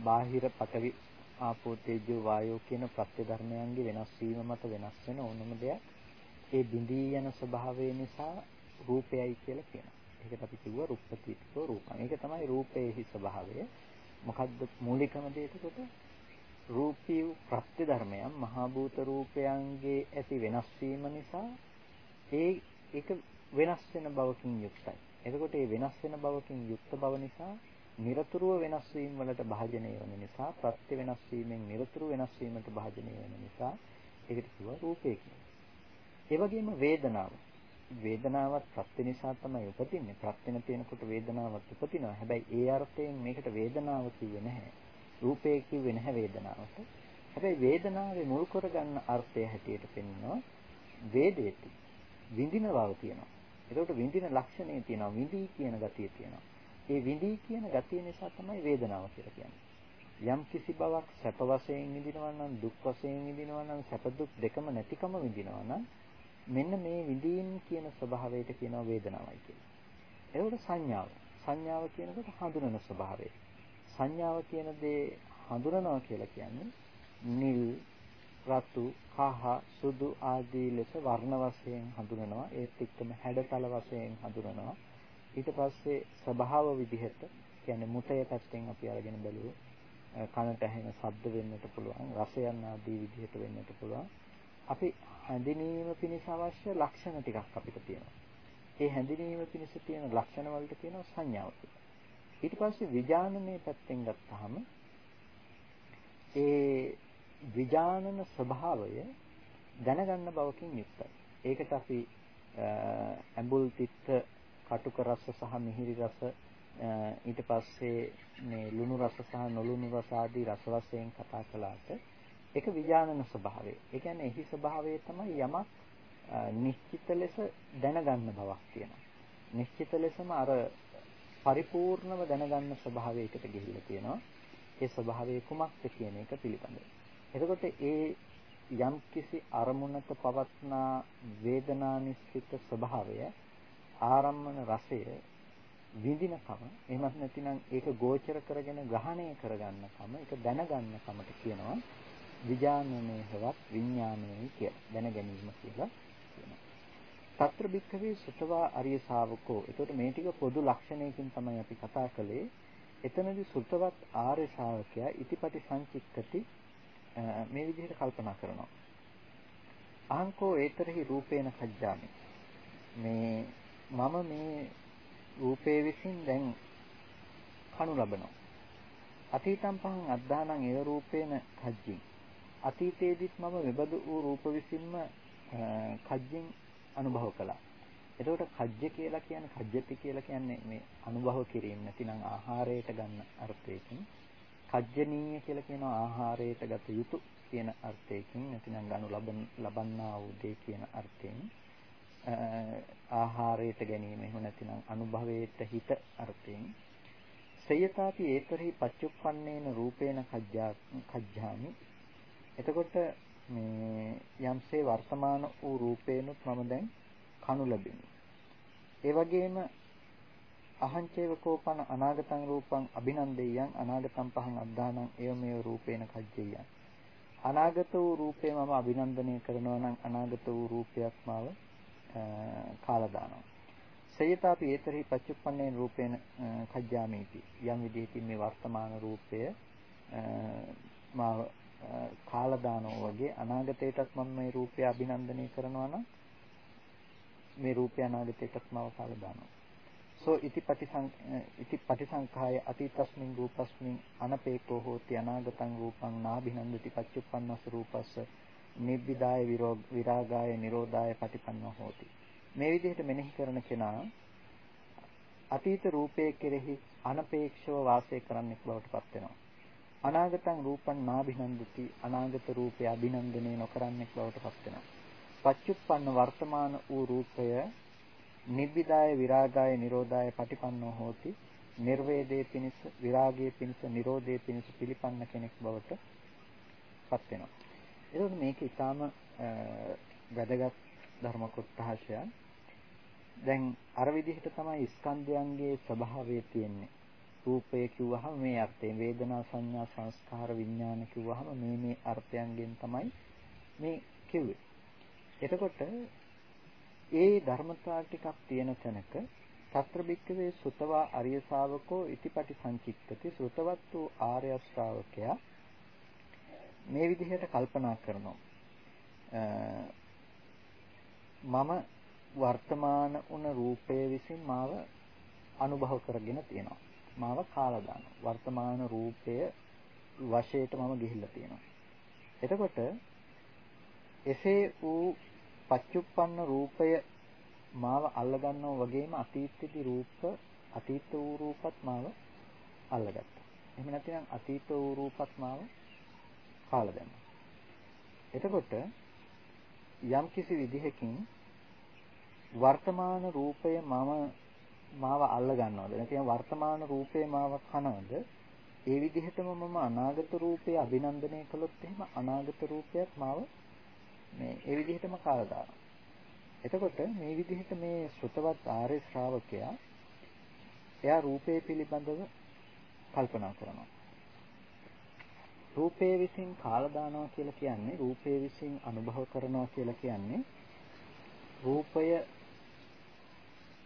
බාහිර පටවි ආපෝ තේජෝ වායෝ කියන ප්‍රත්‍ය ධර්මයන්ගේ වෙනස් වීම මත වෙනස් වෙන ඕනම දෙයක් ඒ බිඳී යන ස්වභාවය නිසා රූපයයි කියලා කියනවා. ඒකට අපි කිව්වා රුප්පතිත්ව රූපං. ඒක තමයි රූපයේහි ස්වභාවය. මොකද්ද මූලිකම දේ එතකොට? රූපී ප්‍රත්‍ය ධර්මයන් මහා භූත රූපයන්ගේ ඇති වෙනස් වීම නිසා ඒ ඒක වෙනස් වෙන බවකින් යුක්තයි. එතකොට ඒ වෙනස් වෙන බවකින් යුක්ත බව නිසා নিরතුරුව වෙනස් වීම වලට භාජනය වෙන නිසා ප්‍රත්‍ය වෙනස් වීමෙන් নিরතුරු වෙනස් වීමට භාජනය වෙන නිසා ඒකට කියව රූපය කියලා. ඒ වගේම වේදනාව. වේදනාවත් ප්‍රත්‍ය නිසා තමයි උපදින්නේ. ප්‍රත්‍යන තියෙනකොට වේදනාවක් උපදිනවා. හැබැයි ඒ අර්ථයෙන් මේකට වේදනාව කියේ නැහැ. රූපේ කිව්වේ නැහැ වේදනාවට. හැබැයි වේදනාවේ මුල් කරගන්න අර්ථය හැටියට පෙන්වනවා වේදේති. විඳින බව තියෙනවා. ඒකට විඳින ලක්ෂණය තියෙනවා. විඳී කියන ගතිය තියෙනවා. ඒ විඳී කියන ගතිය නිසා තමයි වේදනාව කියලා කියන්නේ. යම් කිසි බවක් සැප වශයෙන් විඳිනවා නම් දුක් වශයෙන් විඳිනවා නම් සැප දුක් දෙකම නැතිකම විඳිනවා නම් මෙන්න මේ විඳීම් කියන ස්වභාවයට කියනවා වේදනාවයි කියලා. ඒකට සංඥාව. සංඥාව කියනකොට හඳුනන ස්වභාවය. සංඥාව කියන දේ හඳුනනවා කියලා කියන්නේ නිල් රතු කහ සුදු ආදී ලෙස වර්ණ වශයෙන් හඳුනනවා. ඒත් එක්කම හැඩතල වශයෙන් හඳුනනවා. ඊට පස්සේ ස්වභාව විදිහට කියන්නේ මුතය පැත්තෙන් අපි අරගෙන බැලුවොත් කනට ඇහෙන ශබ්ද වෙන්නට පුළුවන් රසයන් ආදී විදිහට වෙන්නට පුළුවන්. අපි හැඳිනීම පිණිස අවශ්‍ය ලක්ෂණ ටිකක් අපිට තියෙනවා. ඒ හැඳිනීම පිණිස තියෙන ලක්ෂණ වලට කියනවා සංඥාව කියලා. ඊට පස්සේ විඥානනයේ පැත්තෙන් ගත්තාම ඒ විඥානන ස්වභාවය දැනගන්න බවකින් යුක්තයි. ඒකට අපි ඇඹුල් තිත්ත කටුක රස සහ මිහිරි රස ඊට පස්සේ මේ ලුණු රස සහ නොලුණු රස ආදී රස වශයෙන් කතා කළාට ඒක විඥානන ස්වභාවය. ඒ කියන්නේ එහි ස්වභාවය තමයි යමක් නිශ්චිත ලෙස දැනගන්න බවක් තියෙනවා. නිශ්චිත ලෙසම අර පරිපූර්ණව දැනගන්න ස්වභාවයකට ගිහිල්ලා තියෙනවා. ඒ ස්වභාවය කුමක්ද කියන එක පිළිබඳව. එතකොට ඒ යම් කිසි අරමුණක පවත්නා වේදනානිස්සිත ස්වභාවය ආරම්මන රසය විඳිනකම එහෙමත් නැතිනම් ඒක ගෝචර කරගෙන ග්‍රහණය කරගන්නකම ඒක දැනගන්නකමට කියනවා විඥානමය හෙවත් විඥානමය කියලා දැන ගැනීම කියලා කියනවා. తත්‍ර බික්කවේ සුතවා අරිය ශාවකෝ. එතකොට මේ ටික පොදු ලක්ෂණයකින් තමයි අපි කතා කළේ. එතනදී සුතවත් ආර්ය ශාවකයා ඉතිපටි සංචිත්තති මේ විදිහට කල්පනා කරනවා. අහංකෝ ඒතරහි රූපේන සජ්ජාමි. මේ මම මේ රූපේ විසින් දැන් කනු ලබනවා. අතීතම් පහන් අද්දානං ඒව රූපේන කජ්ජින්. අතීතයේදීත් මම මෙබඳු වූ රූප විසින්ම කජ්ජින් අනුභව කළා. එතකොට කජ්ජ කියලා කියන්නේ කජ්ජති කියලා කියන්නේ මේ අනුභව කිරීම නැතිනම් ආහාරයට ගන්න අර්ථයකින් කජ්ජනීය කියලා කියනවා ආහාරයට ගත යුතු කියන අර්ථයකින් නැතිනම් ගනු ලබන ලබන්නා වූ දේ කියන අර්ථයෙන් ආහාරයට ගැනීම එහෙම නැතිනම් අනුභවයට හිත අර්ථයෙන් සයතාපි ඒතරහි පච්චුප්පන්නේන රූපේන කජ්ජා කජ්ජාමි එතකොට මේ යම්සේ වර්තමාන වූ රූපේනුත් මම දැන් කනු ලැබෙමි. ඒ වගේම අහංචේව කෝපන අනාගතං රූපං අභිනන්දෙයං අනාගතං පහං අද්දානං එවමෙව රූපේන කජ්ජෙයං අනාගත වූ රූපේ මම අභිනන්දනය කරනවා නම් අනාගත වූ රූපයක් මාව කාලා දානවා. සයතාපි ඒතරහි පච්චුප්පන්නේ රූපේන කජ්ජාමීති. යම් විදිහකින් මේ වර්තමාන රූපය මාව කාලා දානවා වගේ අනාගතයටත් මම මේ රූපය අභිනන්දනය කරනවා නම් මේ රූපය අනාගතයටත් මාව කාලා දානවා. සෝ ඉති පටිසං ඉති පටිසංඛාය අතීතස්මින් රූපස්මින් අනපේකෝ හෝති අනාගතං රූපං නාභිනන්දති පච්චුප්පන්නස් රූපස්ස නිබ්බිදාය විරාගාය නිරෝධාය පටිපන්නෝ හෝති. මේ විදිහට මෙනෙහි කරන කෙනා අතීත රූපයේ කෙරෙහි අනපේක්ෂව වාසය කරන්නෙක් බවට පත් වෙනවා. අනාගතං රූපං නාභිනන්දති අනාගත රූපය අභිනන්දනය නොකරන්නෙක් බවට පත් වෙනවා. පච්චුප්පන්න වර්තමාන වූ රූපය නිබ්බිදාය විරාගාය නිරෝධාය පටිපන්නෝ හෝති නිර්වේදයේ පිණිස විරාගයේ පිණිස නිරෝධයේ පිණිස පිළිපන්න කෙනෙක් බවට පත් වෙනවා. එතකොට මේක ඊටාම වැදගත් ධර්ම කොටහසක්. දැන් අර විදිහට තමයි ස්කන්ධයන්ගේ ස්වභාවය තියෙන්නේ. රූපය කිව්වහම මේ අර්ථයෙන් වේදනා සංඥා සංස්කාර විඥාන කිව්වහම මේ මේ අර්ථයන්ගෙන් තමයි මේ කිව්වේ. එතකොට ඒ ධර්මතා ටිකක් තියෙන තැනක తත්‍ර බික්කවේ සුතවා අරිය ශාවකෝ ඉතිපටි සංචිත්තති සෘතවත් වූ ආර්ය ශ්‍රාවකයා මේ විදිහට කල්පනා කරනවා. මම වර්තමාන වුණ රූපය විසින් මාව අනුභව කරගෙන තියෙනවා. මාව කාලා දානවා. වර්තමාන රූපය වශයට මම ගිහිල්ලා තියෙනවා. එතකොට එසේ වූ පච්චුප්පන්න රූපය මාව අල්ලගන්නවා වගේම අතීතෙදි රූප අතීත වූ රූපත් මාව අල්ලගත්තා. එහෙම නැත්නම් අතීත වූ රූපත් මාව කාලා දැම්මා. එතකොට යම් කිසි විදිහකින් වර්තමාන රූපය මම මාව අල්ල ගන්නවද නැත්නම් වර්තමාන රූපේ මාව කනවද? ඒ විදිහටම මම අනාගත රූපේ අභිනන්දනය කළොත් එහෙම අනාගත රූපයක් මාව මේ ඒ විදිහටම කාලා එතකොට මේ විදිහට මේ ශ්‍රතවත් ආර්ය ශ්‍රාවකයා එයා රූපේ පිළිබඳව කල්පනා කරනවා. රූපේ විසින් කාලා දානවා කියලා කියන්නේ රූපේ විසින් අනුභව කරනවා කියලා කියන්නේ රූපය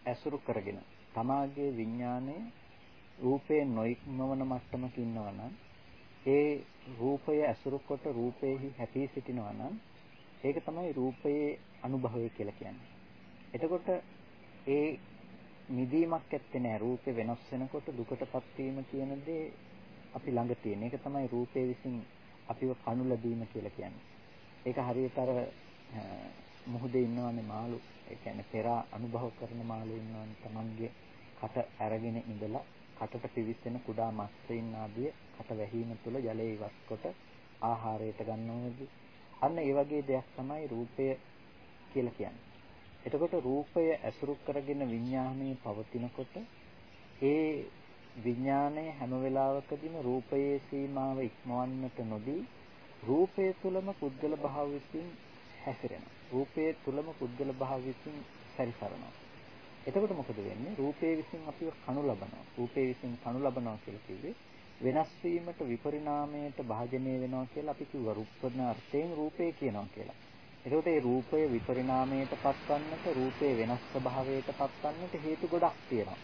ඇසුරු කරගෙන. තමාගේ විඥානයේ රූපේ නොඉක්මවන මට්ටමක ඉන්නවා නම් ඒ රූපය ඇසුරු කොට රූපේහි හැපී සිටිනවා නම් ඒක තමයි රූපයේ අනුභවය කියලා කියන්නේ. එතකොට ඒ නිදීමක් ඇත්තේ නැහැ. රූපේ වෙනස් වෙනකොට දුකටපත් වීම කියන දේ අපි ළඟ තියෙන. ඒක තමයි රූපේ විසින් අපිව කනු ලැබීම කියලා කියන්නේ. ඒක හරියට අර මොහොතේ ඉන්නවනේ මාළු ඒ කියන්නේ පෙර අනුභව කරන මාළු ඉන්නවනේ තමන්ගේ කට අරගෙන ඉඳලා කටට පිවිසෙන කුඩා මස්තයින් ආදී කට වැහිම තුළ ජලයේ ඉවත් කොට ආහාරයට ගන්නවදී අන්න ඒ වගේ දෙයක් තමයි රූපය කියලා කියන්නේ. එතකොට රූපය ඇසුරු කරගෙන විඥානයේ පවතිනකොට ඒ විඥානය හැම වෙලාවකදීම රූපයේ සීමාව ඉක්මවන්නට නොදී රූපය තුලම පුද්ගල භාව විසින් හැසිරෙනවා. රූපයේ තුලම පුද්ගල භාව විසින් පරිසරනවා. එතකොට මොකද වෙන්නේ? රූපයේ විසින් අපිව කනු ලබනවා. රූපයේ විසින් කනු ලබනවා කියලා කිව්වේ වෙනස් වීමට විපරිණාමයට භාජනය වෙනවා කියලා අපි කිව්වා. රූපන අර්ථයෙන් රූපේ කියනවා කියලා. එතකොට මේ රූපය විපරිණාමයට පත්වන්නට, රූපේ වෙනස් ස්වභාවයට පත්වන්නට හේතු ගොඩක් තියෙනවා.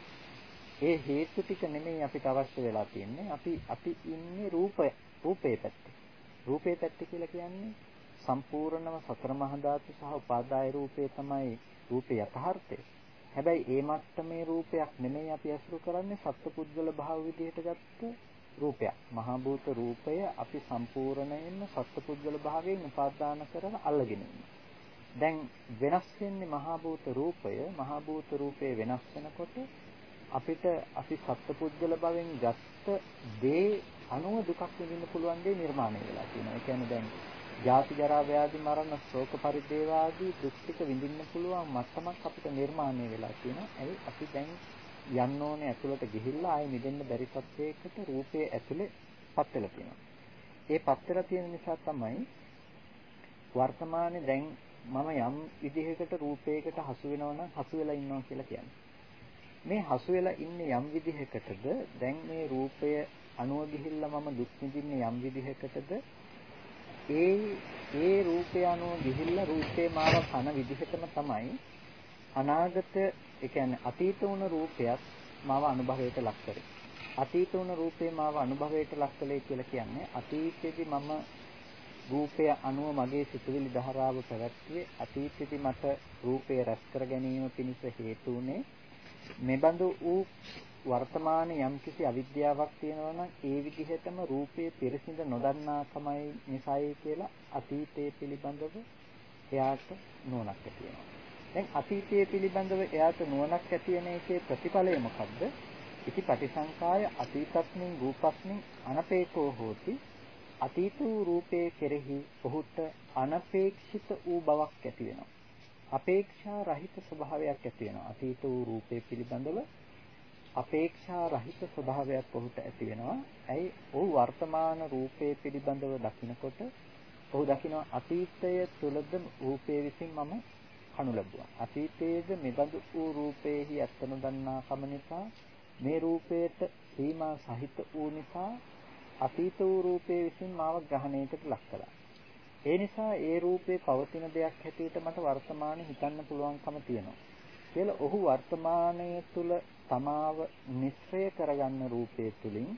ඒ හේතු ටික නෙමෙයි අපිට අවශ්‍ය වෙලා තියෙන්නේ. අපි අපි ඉන්නේ රූපය, රූපේ පැත්තේ. රූපේ පැත්තේ කියලා කියන්නේ සම්පූර්ණව සතර මහා ධාතු සහ උපාදාය රූපේ තමයි රූපේ යථාර්ථය. හැබැයි ඒ මට්ටමේ රූපයක් නෙමෙයි අපි අසුරු කරන්නේ සත්පුද්ගල භාව විදිහට ගත්ත රූපයක්. මහා භූත රූපය අපි සම්පූර්ණයෙන්ම සත්පුද්ගල භාවයෙන් උපාදාන කරලා අල්ලගෙන දැන් වෙනස් වෙන්නේ මහා භූත රූපය. මහා භූත රූපේ වෙනස් වෙනකොට අපිට අපි සත්පුද්ගල භවෙන් ගත්ත දේ අනුව දුකක් විඳින්න පුළුවන් දේ නිර්මාණය වෙලා තියෙනවා. ඒ කියන්නේ දැන් ජාති ජරා ව්‍යාධි මරණ ශෝක පරිදේව ආදී දුක් ටික විඳින්න පුළුවන් මට්ටමක් අපිට නිර්මාණය වෙලා තියෙනවා. ඒ අපි දැන් යන්න ඕනේ ඇතුළට ගිහිල්ලා ආයෙ මිදෙන්න බැරි තත්යකට රූපයේ ඇතුලේ පත් වෙලා තියෙනවා. ඒ පත් වෙලා තියෙන නිසා තමයි වර්තමානයේ දැන් මම යම් විදිහකට රූපයකට හසු වෙනවා නම් හසු වෙලා ඉන්නවා කියලා කියන්නේ. මේ හසු වෙලා ඉන්නේ යම් විදිහකටද දැන් මේ රූපය අනුව ගිහිල්ලා මම දුක් විඳින්නේ යම් විදිහකටද ඒ ඒ රූපය අනුව ගිහිල්ලා රූපේ මාව කන විදිහටම තමයි අනාගත ඒ කියන්නේ අතීත වුණ රූපයක් මාව අනුභවයට ලක් කරේ. අතීත වුණ රූපේ මාව අනුභවයට ලක් කළේ කියලා කියන්නේ අතීතයේදී මම රූපය අනුව මගේ සිතුවිලි ධාරාව පැවැත්වුවේ අතීතයේදී මට රූපය රැස් කර ගැනීම පිණිස හේතු වුණේ මෙබඳු වූ වර්තමානයේ යම්කිසි අවිද්‍යාවක් තියෙනවා නම් ඒ විදිහටම රූපයේ පිරිසිඳ නොදන්නාකමයි නිසායි කියලා අතීතයේ පිළිබඳව එයාට නුවණක් ඇති වෙනවා. දැන් අතීතයේ පිළිබඳව එයාට නුවණක් ඇති වෙන එකේ ප්‍රතිඵලය මොකද්ද? ඉති පටිසංකාය අතීතස්මින් රූපස්මින් අනපේකෝ හෝති අතීත වූ රූපයේ කෙරෙහි ඔහුට අනපේක්ෂිත වූ බවක් ඇති වෙනවා. අපේක්ෂා රහිත ස්වභාවයක් ඇති වෙනවා. අතීත වූ රූපේ පිළිබඳව අපේක්ෂා රහිත ස්වභාවයක් ඔහුට ඇති වෙනවා. ඇයි? ඔහු වර්තමාන රූපයේ පිළිබඳව දකිනකොට ඔහු දකිනවා අතීතය තුලද රූපයේ විසින් මම කනු ලැබුවා. අතීතයේද මෙබඳු වූ රූපේහි ඇත්ත නොදන්නා කම නිසා මේ රූපයට සීමා සහිත වූ නිසා අතීත වූ රූපයේ විසින් මාව ග්‍රහණයකට ලක් කළා. ඒ නිසා ඒ රූපේ පවතින දෙයක් හැටියට මට වර්තමානයේ හිතන්න පුළුවන්කම තියෙනවා. කියලා ඔහු වර්තමානයේ තුල තමාව නිස්සය කරගන්න රූපයේ තුලින්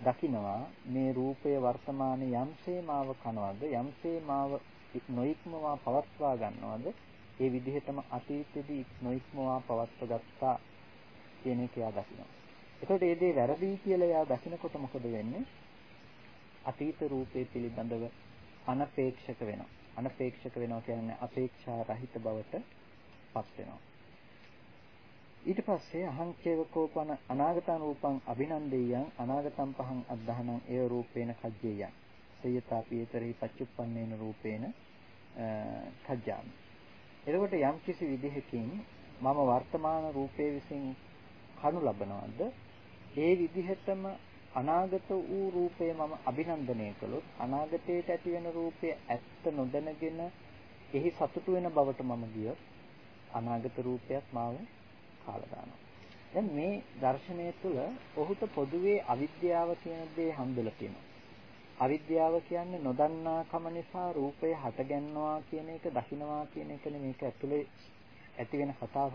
දකිනවා මේ රූපය වර්තමානයේ යම්සේ මාව කනවද යම්සේ මාව නොයික්මවා පවත්වා ගන්නවද ඒ විදිහටම අතීතෙදී නොයික්මවා පවත්ව ගත්තා කියන එක එයා දකිනවා. එතකොට මේ දේ වැරදි කියලා එයා දකිනකොට මොකද වෙන්නේ? අතීත රූපේ පිළිබඳව අනපේක්ෂක වෙනවා. අනපේක්ෂක වෙනවා කියන්නේ අපේක්ෂා රහිත බවට පත් වෙනවා. ඊට පස්සේ අහංචේව කෝපන අනාගතං රූපං අභිනන්දේයං අනාගතං පහං අද්ධහනං ඒව රූපේන කජ්ජේයං. සයතාපීතරේ පච්චුප්පන්නේන රූපේන කජ්ජාමි. එතකොට යම් කිසි විදිහකින් මම වර්තමාන රූපයේ විසින් කනු ලබනවද? ඒ විදිහටම අනාගත වූ රූපය මම අභිනන්දනය කළොත් අනාගතයට ඇති වෙන රූපය ඇත්ත නොදැනගෙන එහි සතුටු වෙන බවට මම ගියොත් අනාගත රූපයක් මාව කාලා දානවා. දැන් මේ දර්ශනය තුළ ඔහුට පොදුවේ අවිද්‍යාව කියන දේ හම්බෙලා තියෙනවා. අවිද්‍යාව කියන්නේ නොදන්නාකම නිසා රූපය හටගන්නවා කියන එක දකින්නවා කියන එකනේ මේක ඇතුලේ ඇති වෙන කතාව.